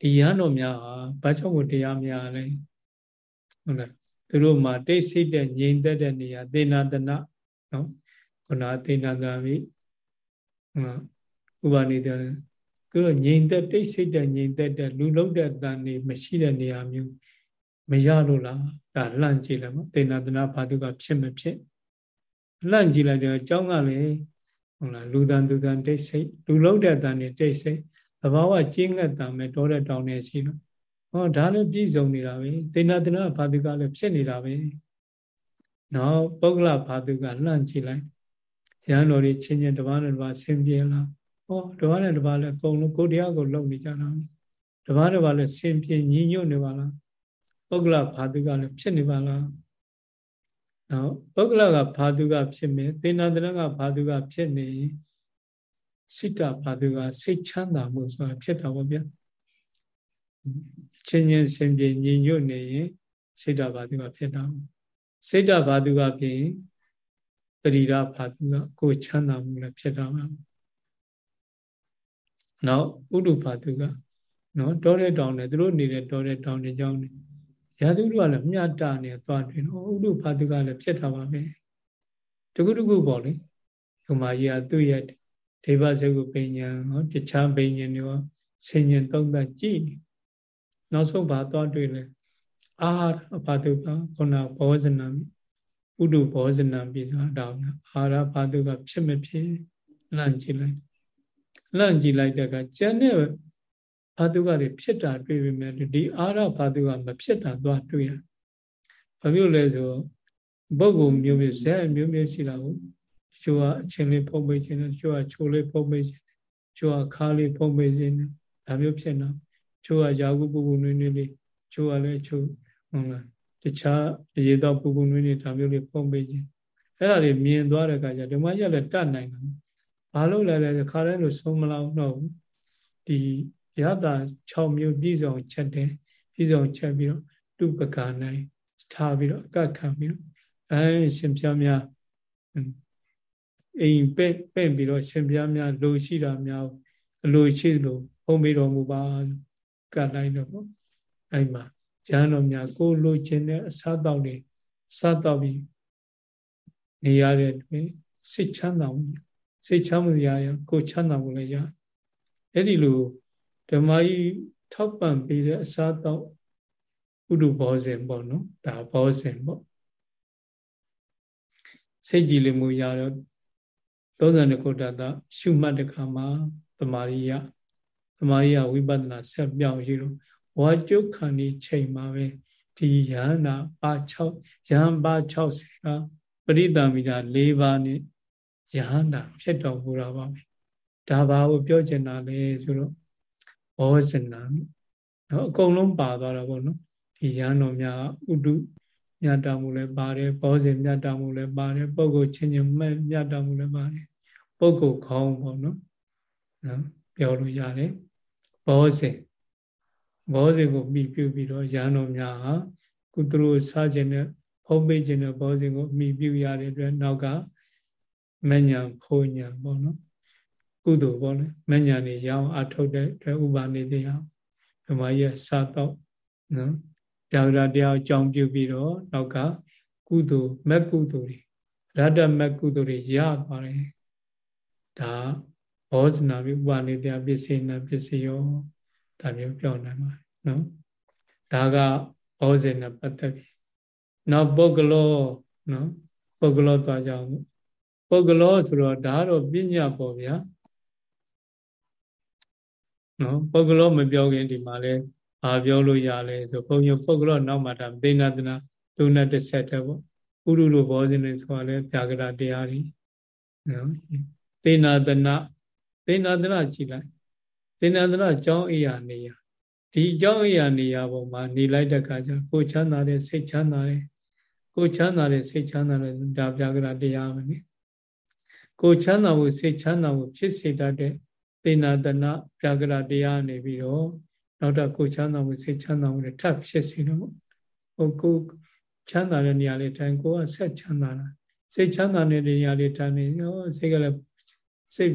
ဒီရဟန်းတော်များဟာဘာကြောင့်ကိုတရားများလဲဟုတ်လားသူတို့မှာတိတ်ဆိတ်တဲ့ငြိမ်သက်တဲ့နေရာသေနာတနာနော်ခုနသေနာတနာမိဥပနေတဲ့သူတို့ငြိမ်သက်တိတ်ဆိတ်တဲ့ငြိမ်သက်တဲ့လူလုံးတဲ့တန်နေမရှိတဲ့နေရာမျိုးမရလို့လားဒါလှန့်ကြည့်လိုက်မသေနာတနာဘာသူကဖြစ်မဖြစ်လှန့်ကြည့်လိုက်တဲ့အကြောင်းကလည်း ဟုတ်လားလူတန်သူတန်တိတ်ဆိတ်လူလုံးတဲ့တန်နေတိတ်ဆိတ်သဘာဝကျင်းငတ်တာမဲ့တောတဲ့တောင်နေရှိလို့ဟောဒါလည်းပြည့်စုံနေတာပဲသေနာတနာဘာသူကလည်းဖြစ်နေတာပဲနောက်ပုဂ္ဂလဘာသူကလှန့်ကြည့်လိုက်ရဟန်းတော်တွေချင်းချင်းတပားနဲ့တပားဆင်ပြေလားဟောတပားနဲ့တပားလည်းအကုန်လုံးကိုတရားကိုလုံနေကြတာတပားတပားလည်းဆင်ပြေညီညွတ်နေပါလားပုဂ္ဂလဘာသူကလည်းဖြစ်နေပါလား နော်ပုဂ္ဂလကဘာသူကဖြစ်မယ်သေနာတနာကဘာသူကဖြစ်နေစိတ္တဘာသူကစိတ်ချမ်းသာမှုဆိုတာဖြစ်တာပေါ့ဗျာချင်းချင်းစင်ပြေညီညွတ်နေရင်စိတ်ဓာဘာသူကဖြစ်တာစိတ်ဓာဘာသူကဖြစ်ရင်ပရိဒါဘာသူကကိုချမ်းသာမှုလည်းဖြစ်တာပါနောက်ဥဒုဘာသူကနော်တောတဲ့တောင်နဲ့သူတို့နေတဲ့တောတဲ့တောင်တွေကြောင်းနေ ရာသူတို့ကလည်းမြတ်တာနေသွားတယ်နော်ဥဒုဘာသူကလည်းဖြစ်တာပါပဲတခုတခုပေါ့လေဒီမှာကြီးကသူ့ရဲ့ဒေဝဇဂုပညာဟောတခြားပညာတွေရောဆင်ញင်သုံးသပ်ကြည့်နောက်ဆုံးဘာသွားတွေ့လဲအာဘာတုကခုနဘောဇနံဥဒုဘောဇနံပြီဆိုတာတောင်းအာရဘာတုကဖြစ်မဖြစ်လန့်ကြည့်လိုက်လန့်ကြည့်လိုက်တဲ့အခါကျန်တဲ့ ဘာတုကတွေဖြစ်တာတွေ့ပြီမဲ့ဒီအာရဘာတုကမဖြစ်တာသွားတွေ့ရဘာဖြစ်လဲဆိုပုဂ္ဂိုလ်မျိုးမျိုးဇက်မျိုးမျိုးရှိလာဘူးချိုးကအချင်းလေးဖုံးပေးခြင်းနဲ့ချိုးကချိုးလေးဖုံးပေးခြင်းချိုးကခါးလေးဖုံးပေးခြင်းနဲ့ဒါမျိုးဖြစ်နေချိုးကယာကုပူပူနွေးနွေးလေးချိုးကလည်းချိုးဟုတ်လားတခြားရေတော့ပူပူနွေးနွေးဒါမျိုးလေးပုံပေးခြင်းအဲ့ဒါတွေမြင်သွားတဲ့အခါကျဓမ္မရလည်းတတ်နိုင်တယ်ဘာလို့လဲလဲခါတိုင်းလို့ဆုံးမလောက်တော့ဘူးဒီ ရတာ6မျိုးပြည့်စုံချက်တယ်ပြည့်စုံချက်ပြီးတော့တုပကနိုင်ထားပြီးတော့အကတ်ခံပြီးတော့အဲရှင်ပြများအိမ်ပဲ့ပဲ့ပြီးတော့ရှင်ပြများလိုရှိတာများအလိုရှိလို့ဖုံးပြီးတော်မူပါကတ်လိုက်တော့ပေါ့အဲ့မှာရဟန်းတော်များကိုလိုချင်တဲ့အစားတောက်တွေစားတောက်ပြီးနေရတဲ့တွင်စိတ်ချမ်းသာမှုစိတ်ချမ်းသာရရကိုချမ်းသာမှုလည်းရအဲ့ဒီလို ဓမ္မကြီးထောက်ပံ့ပေးတဲ့အစားတောက်ဥဒုဘောဇဉ်ပေါ့နော်ဒါဘောဇဉ်ပေါ့စိတ်ကြည်လင်မှုရတော့32ခုတတရှုမှတ်တဲ့ခါမှာတမာရိယတမာရိယဝိပဿနာဆက်ပြောင်းရှိလို့ဝါကျုပ်ခန္ဒီချိန်မှာပဲဒီယန္နာပါ6ယဟန်ပါ60ကပရိသမီတာ၄ပါးနဲ့ယဟန္တာဖြစ်တော်မူတာပါပဲဒါဘာကိုပြောချင်တာလဲဆိုတော့ ဘောဇနာနော်အကုန်လုံးပါသွားတာပေါ့နော်ဒီယဟန်တော်များဥတုမြတ်တာမှုလည်းပါတယ်ဘောဇင်မြတ်တာမှုလည်းပါတယ်ပုဂ္ဂိုလ်ချင်းချင်းမဲ့မြတ်တာမှုလည်းပါတယ်ပုဂ္ဂိုလ်ခေါင်းပေါ့နော်နော်ပြောလို့ရတယ်ဘောဇင်ဘောဇင်ကိုမိပြုပြီးတော့ရဟန်းတော်များဟာကုသလိုစားခြင်းနဲ့ဖုံးပေးခြင်းနဲ့ဘောဇင်ကိုမိပြုရတဲ့အတွက်နောက်ကမညာဖုံညာပေါ့နော် ကုသိုလ်ပေါ့လေမညာနေရအောင်အထုတ်တဲ့အတွက်ဥပါနေတရားဓမ္မကြီးစာတော့နော်ဗျာဂရတရားအကြောင်းပြုပြီးတော့နောက်ကကုသိုလ်မက်ကုသိုလ်တွေရတ္တမက်ကုသိုလ်တွေရသွားတယ်ဒါဘောဇနာပြီးဥပနိတယပစ္စေနာပစ္စယောဒါမျိုးပြောနိုင်ပါတယ်နော်ဒါကဘောဇင်နဲ့ပတ်သက်ပြီနောက်ပုဂ္ဂလောနော်ပုဂ္ဂလောသွားကြအောင်ပုဂ္ဂလောဆိုတော့ဒါတော့ပညာပေါ့ဗျာ နော်ပုဂ္ဂလောမပြောခင်ဒီမှာလဲအာပြောလို့ရလဲဆိုဘုံညပုဂ္ဂလောနောက်မှာဒါသေနာတနာဒုနတစ်ဆက်တည်းပေါ့ဥရုလိုဘောဇင်တွေဆိုတာလဲပြာကရတရားတွေနော်သေနာတနာသေနာတနာကြည်လိုက်သေနာတနာအကြောင်းအရာနေရဒီအကြောင်းအရာနေရပုံမှာနေလိုက်တဲ့အခါကျကိုချမ်းသာတဲ့စိတ်ချမ်းသာတဲ့ကိုချမ်းသာတဲ့စိတ်ချမ်းသာတဲ့ဒါပြာကရတရားပဲနိကိုချမ်းသာဖို့စိတ်ချမ်းသာဖို့ဖြစ်စေတတ်တဲ့ သေနာတနာပြာကရတရားနေပြီးတော့နောက်တော့ကိုချမ်းသာဖို့စိတ်ချမ်းသာဖို့ထပ်ဖြစ်စေတော့ဟိုကိုချမ်းသာတဲ့နေရာလေးတိုင်းကိုကဆက်ချမ်းသာတာစိတ်ချမ်းသာတဲ့နေရာလေးတိုင်းနေဟောစိတ်ကလည်းစိတ်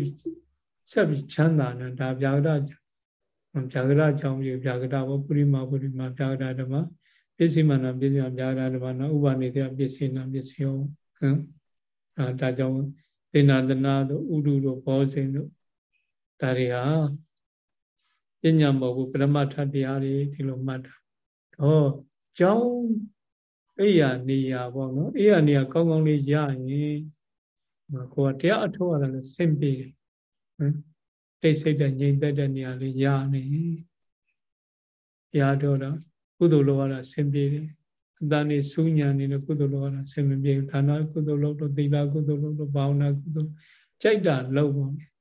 ဆက်ပြီးချမ်းသာနေတာဗျာကရဗျာကရအကြောင်းပြီးဗျာကရဘောပုရိမာပုရိမာဗျာကရဓမ္မပစ္စည်းမနာပစ္စည်းဗျာကရဓမ္မနော်ဥပနိဒေပစ္စည်းနာပစ္စည်းဟောဟမ်အဲဒါကြောင့်သေနာတနာတို့ဥဒုတို့ဘောဇင်တို့ ဒါတွေဟာပညာမဟုတ်ဘူးပရမတ္ထတရားတွေဒီလိုမှတ်တာဟောကြောင်းအိယာနေရာပေါ့နော်အိယာနေရာကောင်းကောင်းလေးရရင်ကိုယ်ကတရားအထောက်အထားလည်းစင်ပြေဟမ်တိတ်ဆိတ်တဲ့ငြိမ်သက်တဲ့နေရာလေးရနေတရားတော်တော့ကုသိုလ်လောရတာစင်ပြေတယ်အတန်နေစူးညာနေတဲ့ကုသိုလ်လောရတာစင်မပြေဒါနကုသိုလ်လောတော့သီလကုသိုလ်လောတော့ဘာဝနာကုသိုလ်ကြိုက်တာလောက်ပါမယ်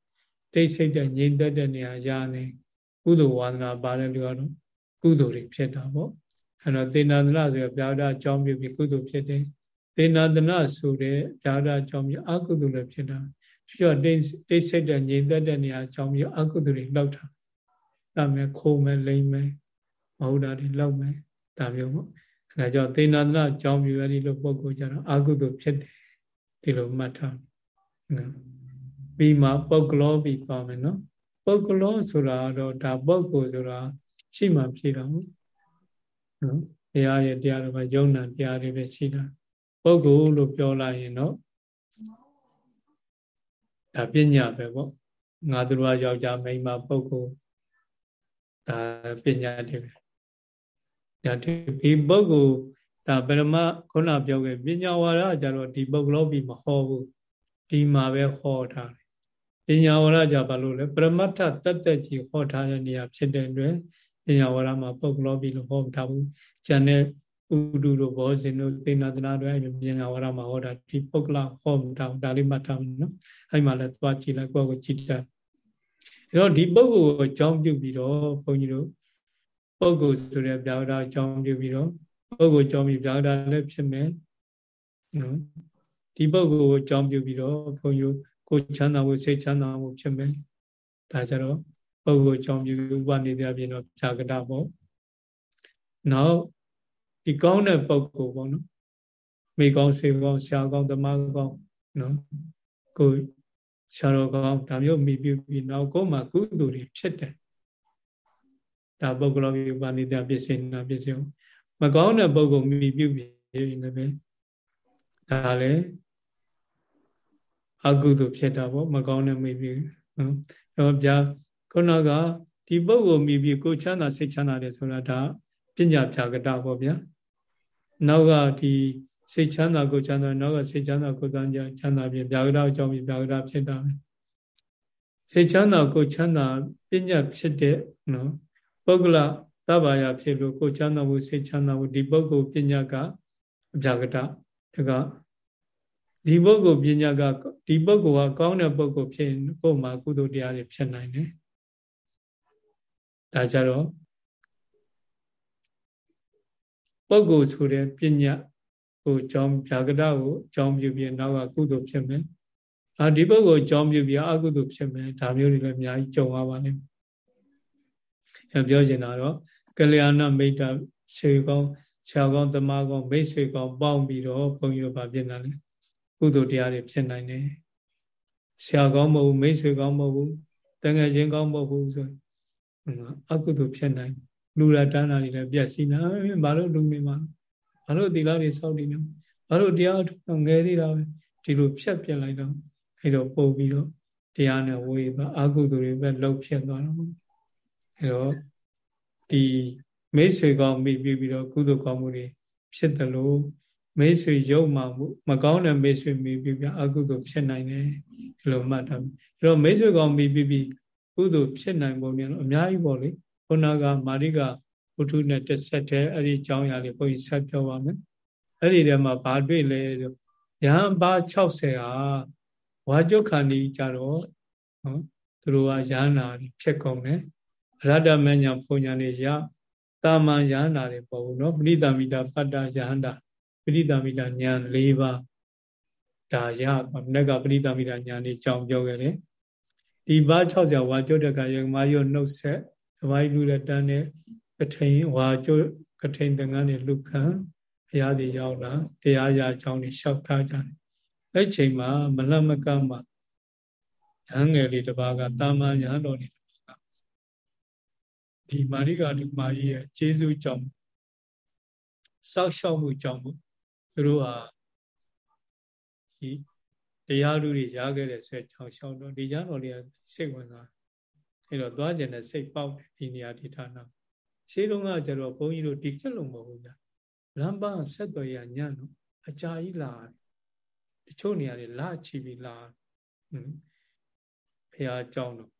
တိတ်ဆိတ်တဲ့ငြိမ်သက်တဲ့နေရာရနေကုသိုလ်ဝါဒနာပါတယ်လို့ကတော့ကုသိုလ်တွေဖြစ်တာပေါ့အဲ့တော့သေနာသနာဆိုပြာဒအကြောင်းပြုပြီးကုသိုလ်ဖြစ်တယ်သေနာသနာဆိုတဲ့ပြာဒအကြောင်းပြုအကုသိုလ်လည်းဖြစ်တာပြီးတော့တိတ်တိတ်ဆိတ်တဲ့ငြိမ်သက်တဲ့နေရာအကြောင်းပြုအကုသိုလ်တွေလောက်တာဒါမဲ့ခိုးမဲ့လိမ့်မဲ့မဟုတ်တာတွေလောက်မဲ့ဒါမျိုးပေါ့အဲဒါကြောင့်သေနာသနာအကြောင်းပြုအဲ့ဒီလိုပုံကိုကြတော့အကုသိုလ်ဖြစ်တယ်ဒီလိုမှတ်ထား ပြီးမှပုဂ္ဂလောပြီးပါမယ်နော်ပုဂ္ဂလောဆိုတာတော့ဒါပုဂ္ဂိုလ်ဆိုတာရှိမှဖြစ်တော့နော်တရားရဲ့တရားတော်ကယုံနာတရားတွေပဲရှိတာပုဂ္ဂိုလ်လို့ပြောလိုက်ရင်တော့ဒါပညာပဲပေါ့ငါတို့ကယောက်ျားမိန်းမပုဂ္ဂိုလ်ဒါပညာတွေပဲဒါဒီပုဂ္ဂိုလ်ဒါပရမခုနပြောခဲ့ပညာဝါဒကြတော့ဒီပုဂ္ဂလောပြီးမဟောဘူးဒီမှာပဲဟောထားတယ် ပညာဝါဒကြဘာလို့လဲပရမတ္ထတတ်သက်ကြီးဟောထားတဲ့နေရာဖြစ်တဲ့အတွက်ပညာဝါဒမှာပုဂ္ဂလောပြီးလို့ဟောမထားဘူးကျန်တဲ့ဥဒုတို့ဘောဇင်တို့သေနာသနာတို့အဲ့ပညာဝါဒမှာဟောတာဒီပုဂ္ဂလဟောမထားဘူးဒါလေးမှတ်ထားမယ်နော်အဲ့မှာလည်းသွားကြည့်လိုက်ကိုယ့်ကိုကြည့်တာအဲ့တော့ဒီပုဂ္ဂိုလ်ကိုအကြောင်းပြုပြီးတော့ဘုန်းကြီးတို့ပုဂ္ဂိုလ်ဆိုတဲ့ဗျာဒာအကြောင်းပြုပြီးတော့ပုဂ္ဂိုလ်ကြောင့်ပြီးဗျာဒာလည်းဖြစ်မယ်နော်ဒီပုဂ္ဂိုလ်ကိုအကြောင်းပြုပြီးတော့ဘုန်းကြီး ကိုချမ်းသာဖို့စိတ်ချမ်းသာဖို့ဖြစ်မယ်ဒါကြတော့ပုဂ္ဂိုလ်အကြောင်းပြုဥပနိဒေအပြင်တော့ဖြာကတာပေါ့နောက်ဒီကောင်းတဲ့ပုဂ္ဂိုလ်ပေါ့နော်မိကောင်းဆွေကောင်းဆရာကောင်းသမားကောင်းနော်ကိုဆရာတော်ကောင်းဒါမျိုးမိပြုပြီးနောက်ကိုမှကုသိုလ်တွေဖြစ်တယ်ဒါပုဂ္ဂလောဥပနိဒေပစ္စေနာပစ္စယမကောင်းတဲ့ပုဂ္ဂိုလ်မိပြုပြီးလည်းပဲဒါလည်း အကုသိုလ်ဖြစ်တာပေါ့မကောင်းတဲ့မိပြုနော်တော့ဗျာခုနကဒီပုဂ္ဂိုလ်မိပြီးကိုချမ်းသာစိတ်ချမ်းသာတယ်ဆိုတာဒါပညာဖြာကတပေါ့ဗျာနောက်ကဒီစိတ်ချမ်းသာကိုချမ်းသာနောက်ကစိတ်ချမ်းသာကိုချမ်းသာချမ်းသာပြင်ဗျာကတအကြောင်းပြီးဗျာကတဖြစ်တာပဲစိတ်ချမ်းသာကိုချမ်းသာပညာဖြစ်တဲ့နော်ပုဂ္ဂလသဗ္ဗာယဖြစ်လို့ကိုချမ်းသာမှုစိတ်ချမ်းသာမှုဒီပုဂ္ဂိုလ်ပညာကအဗျာကတဒါက ဒီပုဂ္ဂိုလ်ပညာကဒီပုဂ္ဂိုလ်ကကောင်းတဲ့ပုဂ္ဂိုလ်ဖြစ်ရင်ကိုယ်မှာကုသိုလ်တရားတွေဖြစ်နိုင်တယ်ဒါကြတော့ပုဂ္ဂိုလ်ဆိုတဲ့ပညာကိုကြောင်းဗျာကတကိုကြောင်းပြုပြီးနောက်ကကုသိုလ်ဖြစ်မယ်အာဒီပုဂ္ဂိုလ်ကြောင်းပြုပြီးအကုသိုလ်ဖြစ်မယ်ဒါမျိုးတွေလည်းအများကြီးကြုံရပါလိမ့်မယ်ပြောချင်တာတော့ကလျာဏမိတ်တာဆွေကောင်းဆရာကောင်းတမကောင်းမိတ်ဆွေကောင်းပေါင်းပြီးတော့ဘုန်းကြီးတို့ဗာပြင်လာတယ် ကုသိုလ်တရားတွေဖြစ်နိုင်တယ်ဆရာကောင်းမဟုတ်ဘူးမိတ်ဆွေကောင်းမဟုတ်ဘူးတန်ငယ်ချင်းကောင်းမဟုတ်ဘူးဆိုအကုသိုလ်ဖြစ်နိုင်လူရတန်းတာတွေလည်းပြက်စီးနာဘာလို့လူနေမှာဘာလို့ဒီလားတွေစောက်နေနေဘာလို့တရားထုတ်ငယ်သေးတာပဲဒီလိုဖြတ်ပြလိုက်တော့အဲ့တော့ပို့ပြီးတော့တရားနဲ့ဝေးပါအာဟုသူတွေပဲလှုပ်ဖြစ်သွားတော့အဲ့တော့ဒီမိတ်ဆွေကောင်းမိပြီးပြီးတော့ကုသိုလ်ကောင်းမှုတွေဖြစ်တယ်လို့ မိတ်ဆွေရုပ်မှမှုမကောင်းတဲ့မိတ်ဆွေမိပြီးပြအကုသိုလ်ဖြစ်နိုင်တယ်ဒီလိုမှတ်ထားပြီအဲ့တော့မိတ်ဆွေကောင်းမိပြီးပြီးကုသိုလ်ဖြစ်နိုင်ပုံများအများကြီးပေါ့လေခုနကမာရိကဘုထုနဲ့တစ်ဆက်တည်းအဲ့ဒီအကြောင်းအရာလေးဘုန်းကြီးဆက်ပြောပါမယ်အဲ့ဒီထဲမှာဘာတွေ့လဲဆိုရဟန်းပါ60ဟာဝါကြုတ်ခန္ဒီကြတော့နော်သူတို့ကရဟန္တာဖြစ်ကုန်တယ်အရတ္တမညာဘုံညာနေရတာမန်ယဟန္တာတွေပေါ့ဘူးနော်ပရိသမီတာပတ္တယဟန္တာ ပရိသမီတာညာ၄ပါးဒါရမနေ့ကပရိသမီတာညာနေကြောင်းပြောခဲ့တယ်ဒီဘာ60ဝါကြုတ်တဲ့ကယမယောနှုတ်ဆက်တပိုင်းလူတဲ့တန်းနဲ့ကထိန်ဝါကြုတ်ကထိန်တန်ကန်းနဲ့လူခံဘုရားတွေရောက်လာတရားရာအကြောင်းတွေလျှောက်ထားကြတယ်အဲ့ချိန်မှာမလမကမှာရဟန်းငယ်လေးတစ်ပါးကတာမန်ရဟန်းတော်နေဒီမာရိကာဓမ္မကြီးရဲ့ကျေးဇူးကြောင့်စောက်ရှောက်မှုကြောင့် သူတို့ဟာဒီတရားလူတွေရားခဲ့တဲ့ဆွဲချောင်ရှောင်းတော့ဒီကြတော့လေစိတ်ဝင်စားအဲ့တော့သွားကျင်တဲ့စိတ်ပေါက်ဒီနေရာဒီဌာနရှေးတုန်းကကျတော့ဘုန်းကြီးတို့ဒီကျက်လုံးမဟုတ်ဘူးဗျလမ်းပန်းဆက်သွယ်ရညံ့တော့အကြာကြီးလာတချို့နေရာတွေလာချီပြီးလာဘုရားကြောင်းတော့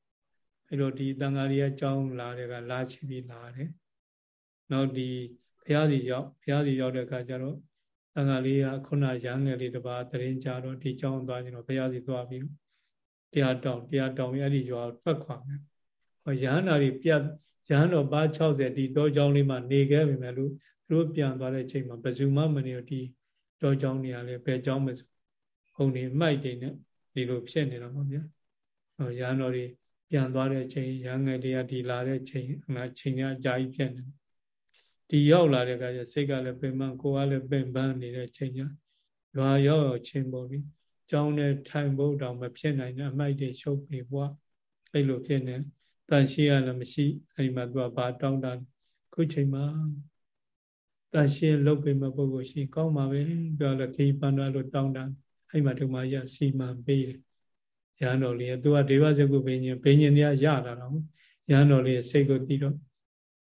အဲ့တော့ဒီတန်ဃာတွေကကြောင်းလာတဲ့ကလာချီပြီးလာတယ်နောက်ဒီဘုရားစီရောက်ဘုရားစီရောက်တဲ့အခါကျတော့ တန်ဃာလေးကခုနရဟန်းငယ်လေးတစ်ပါးတရင်ကြတော့ဒီကြောင်းသွားကြတော့ဘုရားစီသွားပြီးတရားတောင်းတရားတောင်းပြီးအဲ့ဒီရွာထွက်ခွာမယ်ဟောရဟန္တာတွေပြတ်ရဟန်းတော်ပါ60ဒီတောကြောင်းလေးမှာနေခဲ့ပြီမဲ့လို့သူတို့ပြန်သွားတဲ့ချိန်မှာဘယ်သူမှမနေတော့ဒီတောကြောင်းနေရာလေဘယ်ကြောင်းမဆိုဟုံနေမိုက်တွေနဲ့ဒီလိုဖြစ်နေတော့မှာဗျာဟောရဟန်းတော်တွေပြန်သွားတဲ့ချိန်ရဟန်းငယ်တွေကဒီလာတဲ့ချိန်ငါချိန်ကအကြာကြီးဖြစ်နေ ဒီရောက်လာတဲ့အခါကျစိတ်ကလည်းပင်ပန်းကိုယ်ကလည်းပင်ပန်းနေတဲ့ချိန်ကျရွာရောက်ရောက်ချင်းပေါ့လေကြောင်းနဲ့ထိုင်ဖို့တောင်မဖြစ်နိုင်တဲ့အမိုက်တွေချုပ်ပြီးဘွားအဲ့လိုဖြစ်နေတန်ရှင်းရလည်းမရှိအဲ့ဒီမှာသူကဘာတောင်းတာခုချိန်မှာတန်ရှင်းလုတ်ပေးမဲ့ပုဂ္ဂိုလ်ရှိကောင်းပါပဲပြောလို့ခေပန္နာလို့တောင်းတာအဲ့မှာဒီမှာရစီမံပေးတယ်ရဟန်းတော်လေးကသူကဒေဝစကုဘိညာဉ်ဘိညာဉ်တွေကရလာတော့ရဟန်းတော်လေးစိတ်ကိုတီးတော့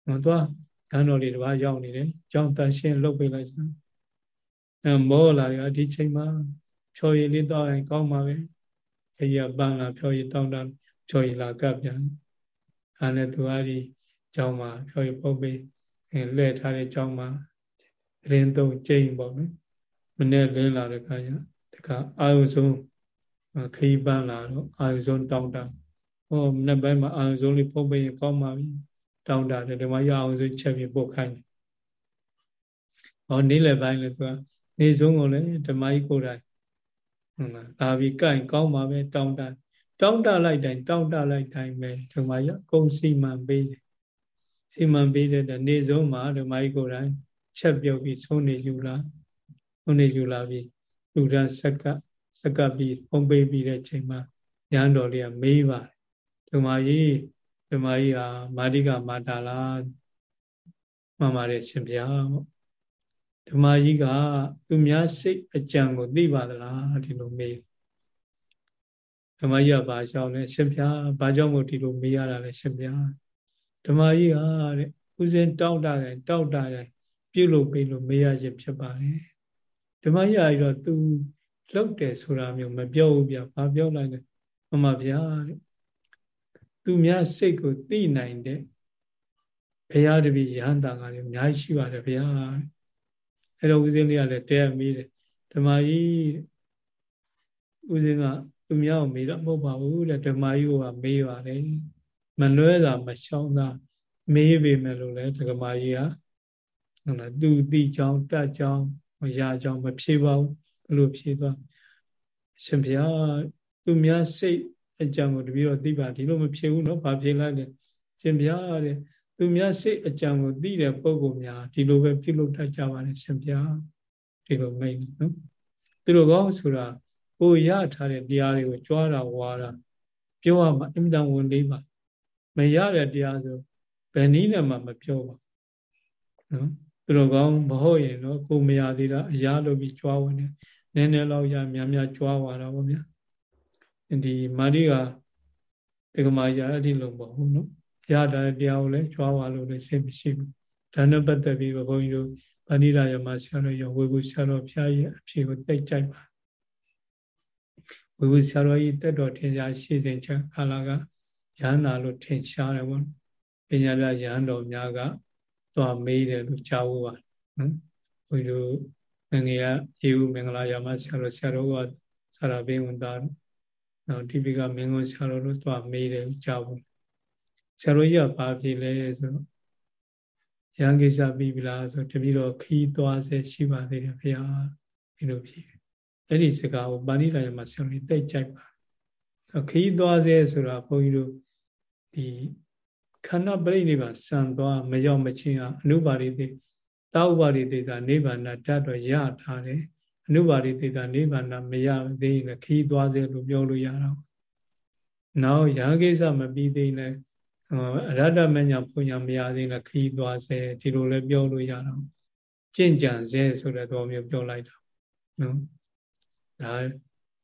ဟောသွား ရဟန်းတော်လေးတစ်ပါးရောက်နေတယ်ကြောင်းတန်ရှင်းလုတ်ပေးလိုက်စမ်းအဲမောလာရဒီချိန်မှာဖြော်ရည်လေးတောင်းရင်ကောင်းပါပဲခရီးပန်းလာဖြော်ရည်တောင်းတာဖြော်ရည်လာကပ်ပြန်အဲနဲ့သူအားဒီကျောင်းမှာဖြော်ရည်ပုတ်ပေးလဲ့ထားတဲ့ကျောင်းမှာရင်းသုံးကျိန်ပေါ့နော်မနေ့လင်းလာတဲ့ခါကျတခါအာယုဆုံးခရီးပန်းလာတော့အာယုဆုံးတောင်းတာဟောမနေ့ပိုင်းမှာအာယုဆုံးလေးပုတ်ပေးရင်ကောင်းပါပြီ တောင်းတာတယ်ဒီမှာရအောင်ဆိုချက်ပြီးပုတ်ခိုင်းတယ်ဟောနေ့လယ်ပိုင်းလည်းသူကနေဆုံးကိုလည်းဓမ္မကြီးကိုယ်တိုင်ဟုတ်လားလာပြီးကြိုင်ကောင်းပါပဲတောင်းတတောင်းတလိုက်တိုင်းတောင်းတလိုက်တိုင်းပဲဓမ္မကြီးအကုန်စီမံပေးတယ်စီမံပေးတဲ့နေဆုံးမှာဓမ္မကြီးကိုယ်တိုင်ချက်ပြုတ်ပြီးဆုံးနေယူလာဆုံးနေယူလာပြီးလူဒန်းဆက်ကဆက်ကပြီးပုံပေးပြီးတဲ့ချိန်မှာရဟန်းတော်လေးကမေးပါတယ်ဓမ္မကြီး ဓမ္မကြီးဟာမာတိကမာတာလားမှန်ပါတယ်ရှင်ဗျာပေါ့ဓမ္မကြီးကသူများစိတ်အကြံကိုသိပါသလားဒီလိုမေးဓမ္မကြီးကဘာကြောင့်လဲရှင်ဗျာဘာကြောင့်မို့ဒီလိုမေးရတာလဲရှင်ဗျာဓမ္မကြီးဟာတဲ့ဥစဉ်တောက်တာတယ်တောက်တာတယ်ပြုလုပ်ပေးလို့မေးရခြင်းဖြစ်ပါတယ်ဓမ္မကြီးအဲ့တော့ तू လောက်တယ်ဆိုတာမျိုးမပြောဘူးဗျဘာပြောလိုက်လဲမမဗျာတဲ့ သူများစိတ်ကိုသိနိုင်တဲ့ဘုရားတပည့်ရဟန္တာကလည်းအများကြီးရှိပါတယ်ဗျာအဲ့တော့ဦးဇင်းလေးကလည်းတဲမေးတယ်ဓမ္မကြီးဦးဇင်းကသူများကိုမေးတော့မဟုတ်ပါဘူးတဲ့ဓမ္မကြီးကမေးပါတယ်မလွဲတာမရှောင်းတာမေးပေမဲ့လို့လေဓမ္မကြီးကဟုတ်လားသူတိကြောင်းတတ်ကြောင်းရာကြောင်းမဖြေပါဘူးဘယ်လိုဖြေသွားရှင်ဘုရားသူများစိတ် အကြောင်းကိုတပည့်တော်သိပါဒီလိုမဖြစ်ဘူးနော်ဘာဖြစ်လိုက်လဲရှင်ပြားတဲ့သူများစိတ်အကြောင်းကိုသိတဲ့ပုံကိုများဒီလိုပဲပြုလုပ်တတ်ကြပါလေရှင်ပြားဒီလိုမိတ်နော်သူတို့ကောဆိုတာကိုရထားတဲ့တရားတွေကိုကြွားတာဝါတာပြောရမှာအင်တန်ဝန်လေးပါမရတဲ့တရားဆိုဘယ်နည်းနဲ့မှမပြောပါနော်သူတို့ကောမဟုတ်ရင်တော့ကိုမရသေးတာအရာလို့ပြီးကြွားဝင်တယ်နည်းနည်းလောက်ရများများကြွားဝါတာပေါ့ဗျာ ဒီမာရိကဒကမာရအဲ့ဒီလိုပေါ့ဟုတ်နော်ရတာတရားကိုလည်းကြွားသွားလို့လည်းစိတ်မရှိဘူးဒါနဲ့ပတ်သက်ပြီးဘုန်းကြီးတို့ဗဏိဒယမဆရာတော်ရောဝေဘူးဆရာတော်ဖျားရဲ့အဖြေကိုတိတ်ကြိုက်ပါဝေဘူးဆရာတော်ကြီးတက်တော်ထင်ရှားရှိစဉ်ချက်ခါလာကရဟန္တာလို့ထင်ရှားတယ်ပေါ့ပညာရရဟန်းတော်များကသွားမေးတယ်လို့ကြားဖို့ပါနော်ဘုန်းကြီးတို့ငငယ်ကယေဟုမင်္ဂလာရမဆရာတော်ဆရာတော်ကဆရာဘေးဝန်သား နော်ဒီပိကမင်းကွန်ဆရာတော်တို့သွားမေးတယ်ကြားဖို့ဆရာတော်ကြီးကဘာဖြစ်လဲဆိုတော့ရန်ကိစ္စပြီးပြီလားဆိုတပည့်တော်ခီးသွားစေရှိပါသေးတယ်ဖေဟာဒီလိုဖြစ်အဲ့ဒီစကားကိုပါဠိတော်မှာဆရာတော်တိတ်ကြိုက်ပါခီးသွားစေဆိုတာဘုန်းကြီးတို့ဒီခန္ဓာပရိနိဗ္ဗာန်စံသွားမရောက်မချင်းအောင်အနုပါရိသေတောဥပါရိသေတာနိဗ္ဗာန်တတ်တော့ရထားတယ်အ နုပါရိသေတာနိဗ္ဗာန်မရသေးရင်ခီးသွားစေလို့ပြောလို့ရတော့နောက်ရာကိစ္စမပြီးသေးရင်အရတ္တမညာဘုံညာမရသေးရင်ခီးသွားစေဒီလိုလည်းပြောလို့ရတော့ကြင့်ကြံစေဆိုတဲ့တော်မျိုးပြောလိုက်တာနော်ဒါ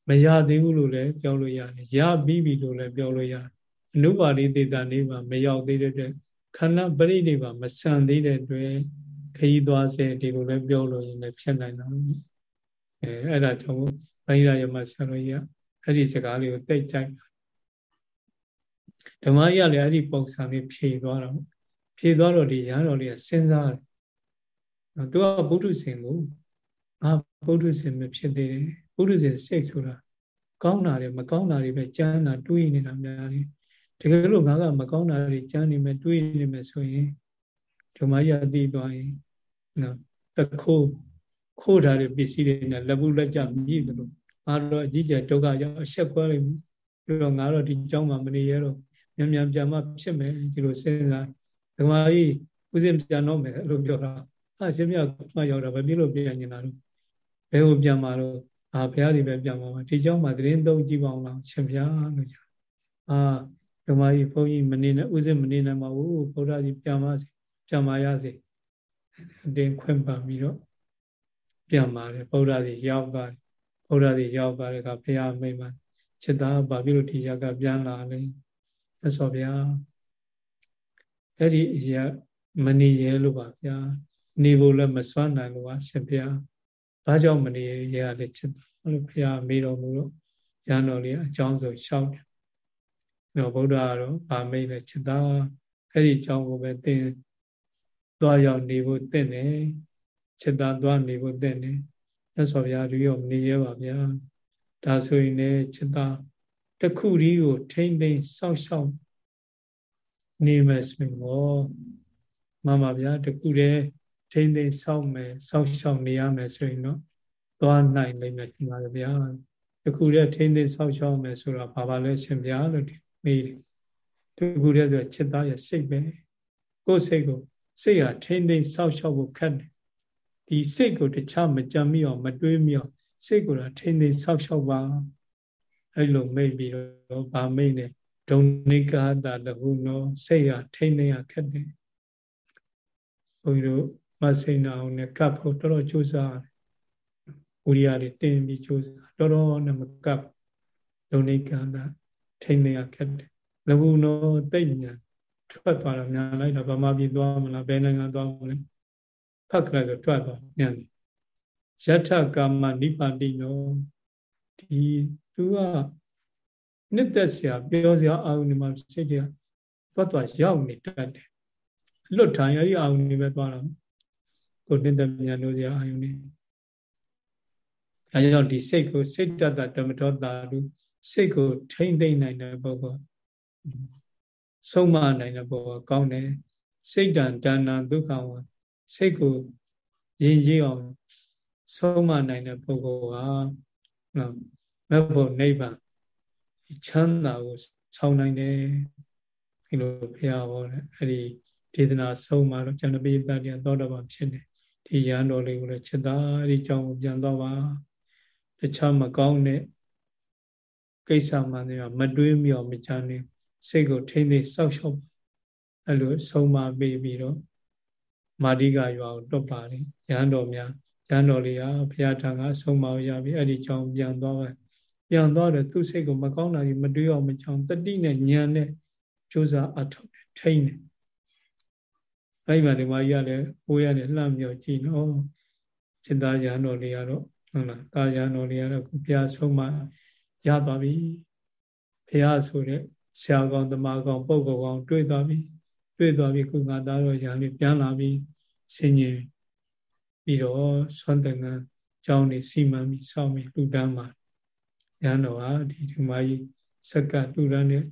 မရသေးဘူးလို့လည်းပြောလို့ရတယ်ရပြီးပြီလို့လည်းပြောလို့ရတယ်အနုပါရိသေတာနေပါမရောက်သေးတဲ့အတွက်ခန္ဓာပရိနိဗ္ဗာန်မဆန်သေးတဲ့အတွက်ခရီးသွားစေဒီလိုလည်းပြောလို့ရင်လည်းဖြစ်နိုင်တာ အဲအဲ့ဒါကြောင့်ဘိုင်းရယမဆရာတော်ကြီးကအဲ့ဒီစကားလေးကိုတိတ်ကြိုက်ဓမ္မကြီးကလည်းအဲ့ဒီပုံစံလေးဖြေသွားတာဖြေသွားတော့ဒီရဟန်းတော်လေးကစဉ်းစားတယ်သူကဘုဒ္ဓဆင်ကိုအာဘုဒ္ဓဆင်မဖြစ်သေးတယ်ဘုဒ္ဓဆင်စိတ်ဆိုတာကောင်းတာတွေမကောင်းတာတွေပဲကြမ်းတာတွေးနေတာများတယ်တကယ်လို့ငါကမကောင်းတာတွေကြမ်းနေမယ်တွေးနေမယ်ဆိုရင်ဓမ္မရသိသွားရင်နော်တခိုး ခိုးထားတဲ့ပစ္စည်းတွေနဲ့လက်ဘူးလက်ကြမြည်တယ်လို့ငါတော့အကြီးကျယ်ဒုက္ခရောက်အဆက်ခွဲလိုက်ပြီပြီးတော့ငါတော့ဒီเจ้าမှာမနေရတော့မြန်မြန်ပြန်မှဖြစ်မယ်ဒီလိုစဉ်းစားဓမ္မကြီးဦးစင်ပြန်တော့မယ်လို့ပြောတာအရှင်မြတ်မှရောက်တာပဲပြလို့ပြန်နေတာလို့ဘယ်ကိုပြန်มาတော့အာဘုရားဒီပဲပြန်มาဒီเจ้าမှာသတင်းသုံးကြည့်ပါအောင်လားရှင်ဘုရားလို့ကြာအာဓမ္မကြီးဘုန်းကြီးမနေနဲ့ဥစဉ်မနေနိုင်ပါဘူးဘုရားကြီးပြန်ပါစေပြန်ပါရစေအတင်းခွင့်ပန်ပြီးတော့ ပြန်ပါတယ်ဘုရားကြီးရောက်သွားတယ်ဘုရားကြီးရောက်သွားတဲ့အခါဘုရားမိတ်မှာจิตသားဘာဖြစ်လို့ဒီရကပြန်လာလဲသက်စောဗျာအဲ့ဒီအရာမနေရဲလို့ပါဗျာနေဖို့လည်းမစွမ်းနိုင်လို့ပါရှင်ဗျာဘာကြောင့်မနေရဲရလဲจิตအဲ့လိုဘုရားမေးတော်မူတော့ရန်တော်လေးအကြောင်းဆိုရှောက်တယ်တော့ဗုဒ္ဓကတော့ဗာမိတ်လဲจิตသားအဲ့ဒီအကြောင်းကိုပဲသင်သွားရောက်နေဖို့သင့်တယ် จิตသားသွားနေဖို့သင့်တယ်မြတ်စွာဘုရားဒီရောမနေရပါဗျာဒါဆိုရင်လည်းจิตသားတခုဒီကိုထိမ့်သိမ့်စောင့်ရှောက်နေမယ်ဆိုရင်တော့မှန်ပါဗျာတခုတည်းထိမ့်သိမ့်စောင့်မယ်စောင့်ရှောက်နေရမယ်ဆိုရင်တော့သွားနိုင်လိမ့်မယ်ဒီပါဗျာတခုတည်းထိမ့်သိမ့်စောင့်ရှောက်မယ်ဆိုတာဘာပါလဲရှင်ဗျာလို့မေးတယ်တခုတည်းဆိုจิตသားရဲ့စိတ်ပဲကိုယ်စိတ်ကိုစိတ်ဟာထိမ့်သိမ့်စောင့်ရှောက်ဖို့ခက်တယ် ဒီစိတ်ကိုတခြားမကြံမိအောင်မတွေးမိအောင်စိတ်ကိုတော့ထိမ့်သိမ့်စောင့်ရှောက်ပါအဲ့လိုမိတ်ပြီးတော့ဗာမိတ်နဲ့ဒုံနိကာတာလဟုနောစိတ်ဟာထိမ့်နေရခက်တယ်ဘုန်းကြီးတို့မစိန်အောင်နဲ့ကပ်ဖို့တော်တော်ကြိုးစားတယ်ဝိရိယတွေတင်းပြီးကြိုးစားတော်တော်နဲ့မကပ်ဒုံနိကာတာထိမ့်နေရခက်တယ်လဟုနောတိတ်ညာထွက်သွားတာများလိုက်တာဗမာပြည်သွားမလားဘယ်နိုင်ငံသွားမလဲ ဖတ်ကြလိုက်ဆိုထွက်သွားညံတယ်ယထကာမနိပါတိနောဒီသူကနှစ်သက်စရာပြောစရာအာရုံတွေမှာစိတ်တွေကသွားသွားရောက်နေတတ်တယ်လွတ်ထိုင်ရည်အာရုံတွေပဲသွားတာကိုနှစ်သက်မြတ်လို့စရာအာရုံတွေအဲကြောင့်ဒီစိတ်ကိုစိတ်တတဓမ္မတော်တာလူစိတ်ကိုထိမ့်သိမ့်နိုင်တဲ့ပုဂ္ဂိုလ်ဆုံးမနိုင်တဲ့ပုဂ္ဂိုလ်ကောင်းတယ်စိတ်တန်ဒါနဒုက္ခဝ စိတ်ကိုရင်ကြီးအောင်ဆုံးမနိုင်တဲ့ပုဂ္ဂိုလ်ဟာမဖို့နိဗ္ဗာန်ချမ်းသာကိုဆောင်းနိုင်တယ်ဒီလိုဖះဟောတယ်အဲ့ဒီဒေသနာဆုံးမှာတော့ကျန်တဲ့ပိဋကတရားသောတော်ဘာဖြစ်တယ်ဒီရန်တော်လေးကိုလည်းချက်သားအဲ့ဒီအကြောင်းကိုပြန်တော့ပါတခြားမကောင်းတဲ့ကိစ္စမှန်တယ်မတွေးမြော်မချမ်းနေစိတ်ကိုထိမ့်သိစောက်ရှောက်အဲ့လိုဆုံးမပေးပြီးတော့ မာတိကရွာကိုတွတ်ပါတယ်ရဟန်းတော်များရဟန်းတော်လေးဟာဘုရားထံကဆုံးမရပြီအဲ့ဒီကြောင့်ပြန်သွားပါပြန်သွားတယ်သူ့စိတ်ကိုမကောင်းတာကြီးမတွေးအောင်မချောင်တတိနဲ့ညံနဲ့ကြိုးစားအထောက်ထိန်းတယ်အဲ့မှာဒီမကြီးကလည်းဘိုးရတယ်လှမ်းမြောက်ကြည့်နော်စိတ်သားရဟန်းတော်လေးကတော့ဟုတ်လားတာရဟန်းတော်လေးကတော့ဘုရားဆုံးမရသွားပြီဘုရားဆိုတဲ့ဆရာကောင်းတမကောင်းပုဂ္ဂိုလ်ကောင်းတွေ့သွားပြီ တွေ့သွားပြီခုငါသားတော်ရာလေးပြန်လာပြီဆင်ញင်ပြီးတော့ဆွမ်းတန်ကကျောင်းနေစီမံပြီးစောင့်ပြီးလူတန်းမှာရဟန်းတော်ဟာဒီဒီမကြီးစက်ကလူတန်းနဲ့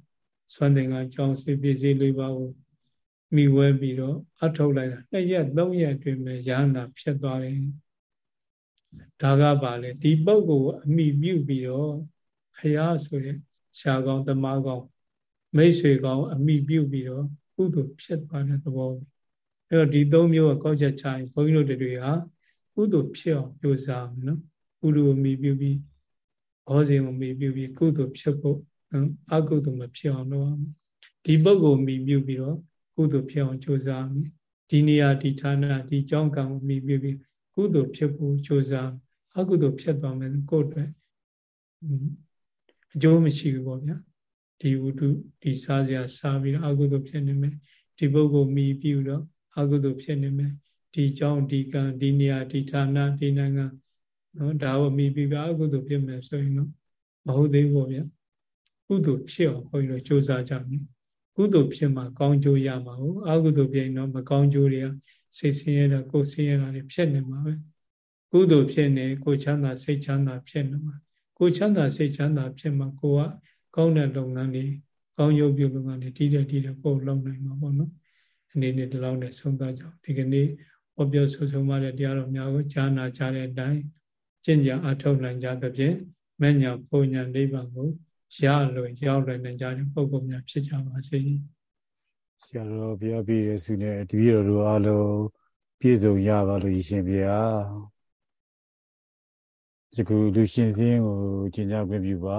ဆွမ်းတန်ကကျောင်းစီပစ္စည်းလေးပါးကိုမိဝဲပြီးတော့အထုတ်လိုက်တာနှစ်ရက်သုံးရက်အတွင်းမှာရဟန္တာဖြစ်သွားတယ်ဒါကပါလေဒီပုဂ္ဂိုလ်အမိပြုပြီးတော့ခရဆိုတဲ့ရှားကောင်းတမားကောင်းမိတ်ဆွေကောင်းအမိပြုပြီးတော့ ကုသိုလ်ဖြစ်သွားတဲ့သဘောအဲ့တော့ဒီသုံးမျိုးကကောက်ချက်ချရင်ဘုန်းကြီးတို့တွေကကုသိုလ်ဖြစ်အောင်ကြိုးစားမယ်နော်ကုသိုလ်အမိပြုပြီးဘောဇင်ကိုမိပြုပြီးကုသိုလ်ဖြစ်ဖို့အကုသိုလ်မဖြစ်အောင်လုပ်အောင်ဒီပုဂ္ဂိုလ်မိပြုပြီးတော့ကုသိုလ်ဖြစ်အောင်ကြိုးစားမယ်ဒီနေရာဒီဌာနဒီကြောင်းကံကိုမိပြုပြီးကုသိုလ်ဖြစ်ဖို့ကြိုးစားအကုသိုလ်ဖြစ်သွားမယ်ကိုယ့်အတွက်အကျိုးမရှိဘူးပေါ့ဗျာ ဒီဝတ္ထုဒီစားစရာစားပြီးတော့အကုသိုလ်ဖြစ်နေမယ်ဒီပုဂ္ဂိုလ်မိပြုတော့အကုသိုလ်ဖြစ်နေမယ်ဒီကြောင်းဒီကံဒီနေရာဒီဌာနဒီနိုင်ငံနော်ဒါကိုမိပြီးပါအကုသိုလ်ဖြစ်မယ်ဆိုရင်တော့မဟုတ်သေးဘူးဗျာကုသိုလ်ဖြစ်အောင်ဘုန်းကြီးတို့စ조사ကြမယ်ကုသိုလ်ဖြစ်မှကောင်းကျိုးရမှာဟုတ်အကုသိုလ်ဖြစ်ရင်တော့မကောင်းကျိုးတွေကစိတ်ဆင်းရဲတာကိုယ်ဆင်းရဲတာတွေဖြစ်နေမှာပဲကုသိုလ်ဖြစ်နေကိုချမ်းသာစိတ်ချမ်းသာဖြစ်နေမှာကိုချမ်းသာစိတ်ချမ်းသာဖြစ်မှာကိုက ကောင်းတဲ့လုပ်ငန်းတွေကောင်းရုပ်ပြုလုပ်ငန်းတွေတည်တဲ့တည်တဲ့ပို့လုပ်နိုင်မှာပေါ့နော်အနေနဲ့ဒီလောက်နဲ့ဆုံးသကြောင်းဒီကနေ့ဟောပြောဆိုဆုံးမတဲ့တရားတော်များကိုကြားနာကြတဲ့အတိုင်းကျင့်ကြံအထောက်နိုင်ကြသဖြင့်မဉ္ဇဏ်ပုံညာနိဗ္ဗာန်ကိုရလို့ရောက်လွယ်နိုင်ကြတဲ့ပုဂ္ဂိုလ်များဖြစ်ကြပါစေဆရာတော်ဘုရားပြည့်ရစုနဲ့တပည့်တော်တို့အားလုံးပြည့်စုံရပါလို့ရှင်ဘုရားယခုလူရှင်စင်းကိုကျင့်ကြခွင့်ပြုပါ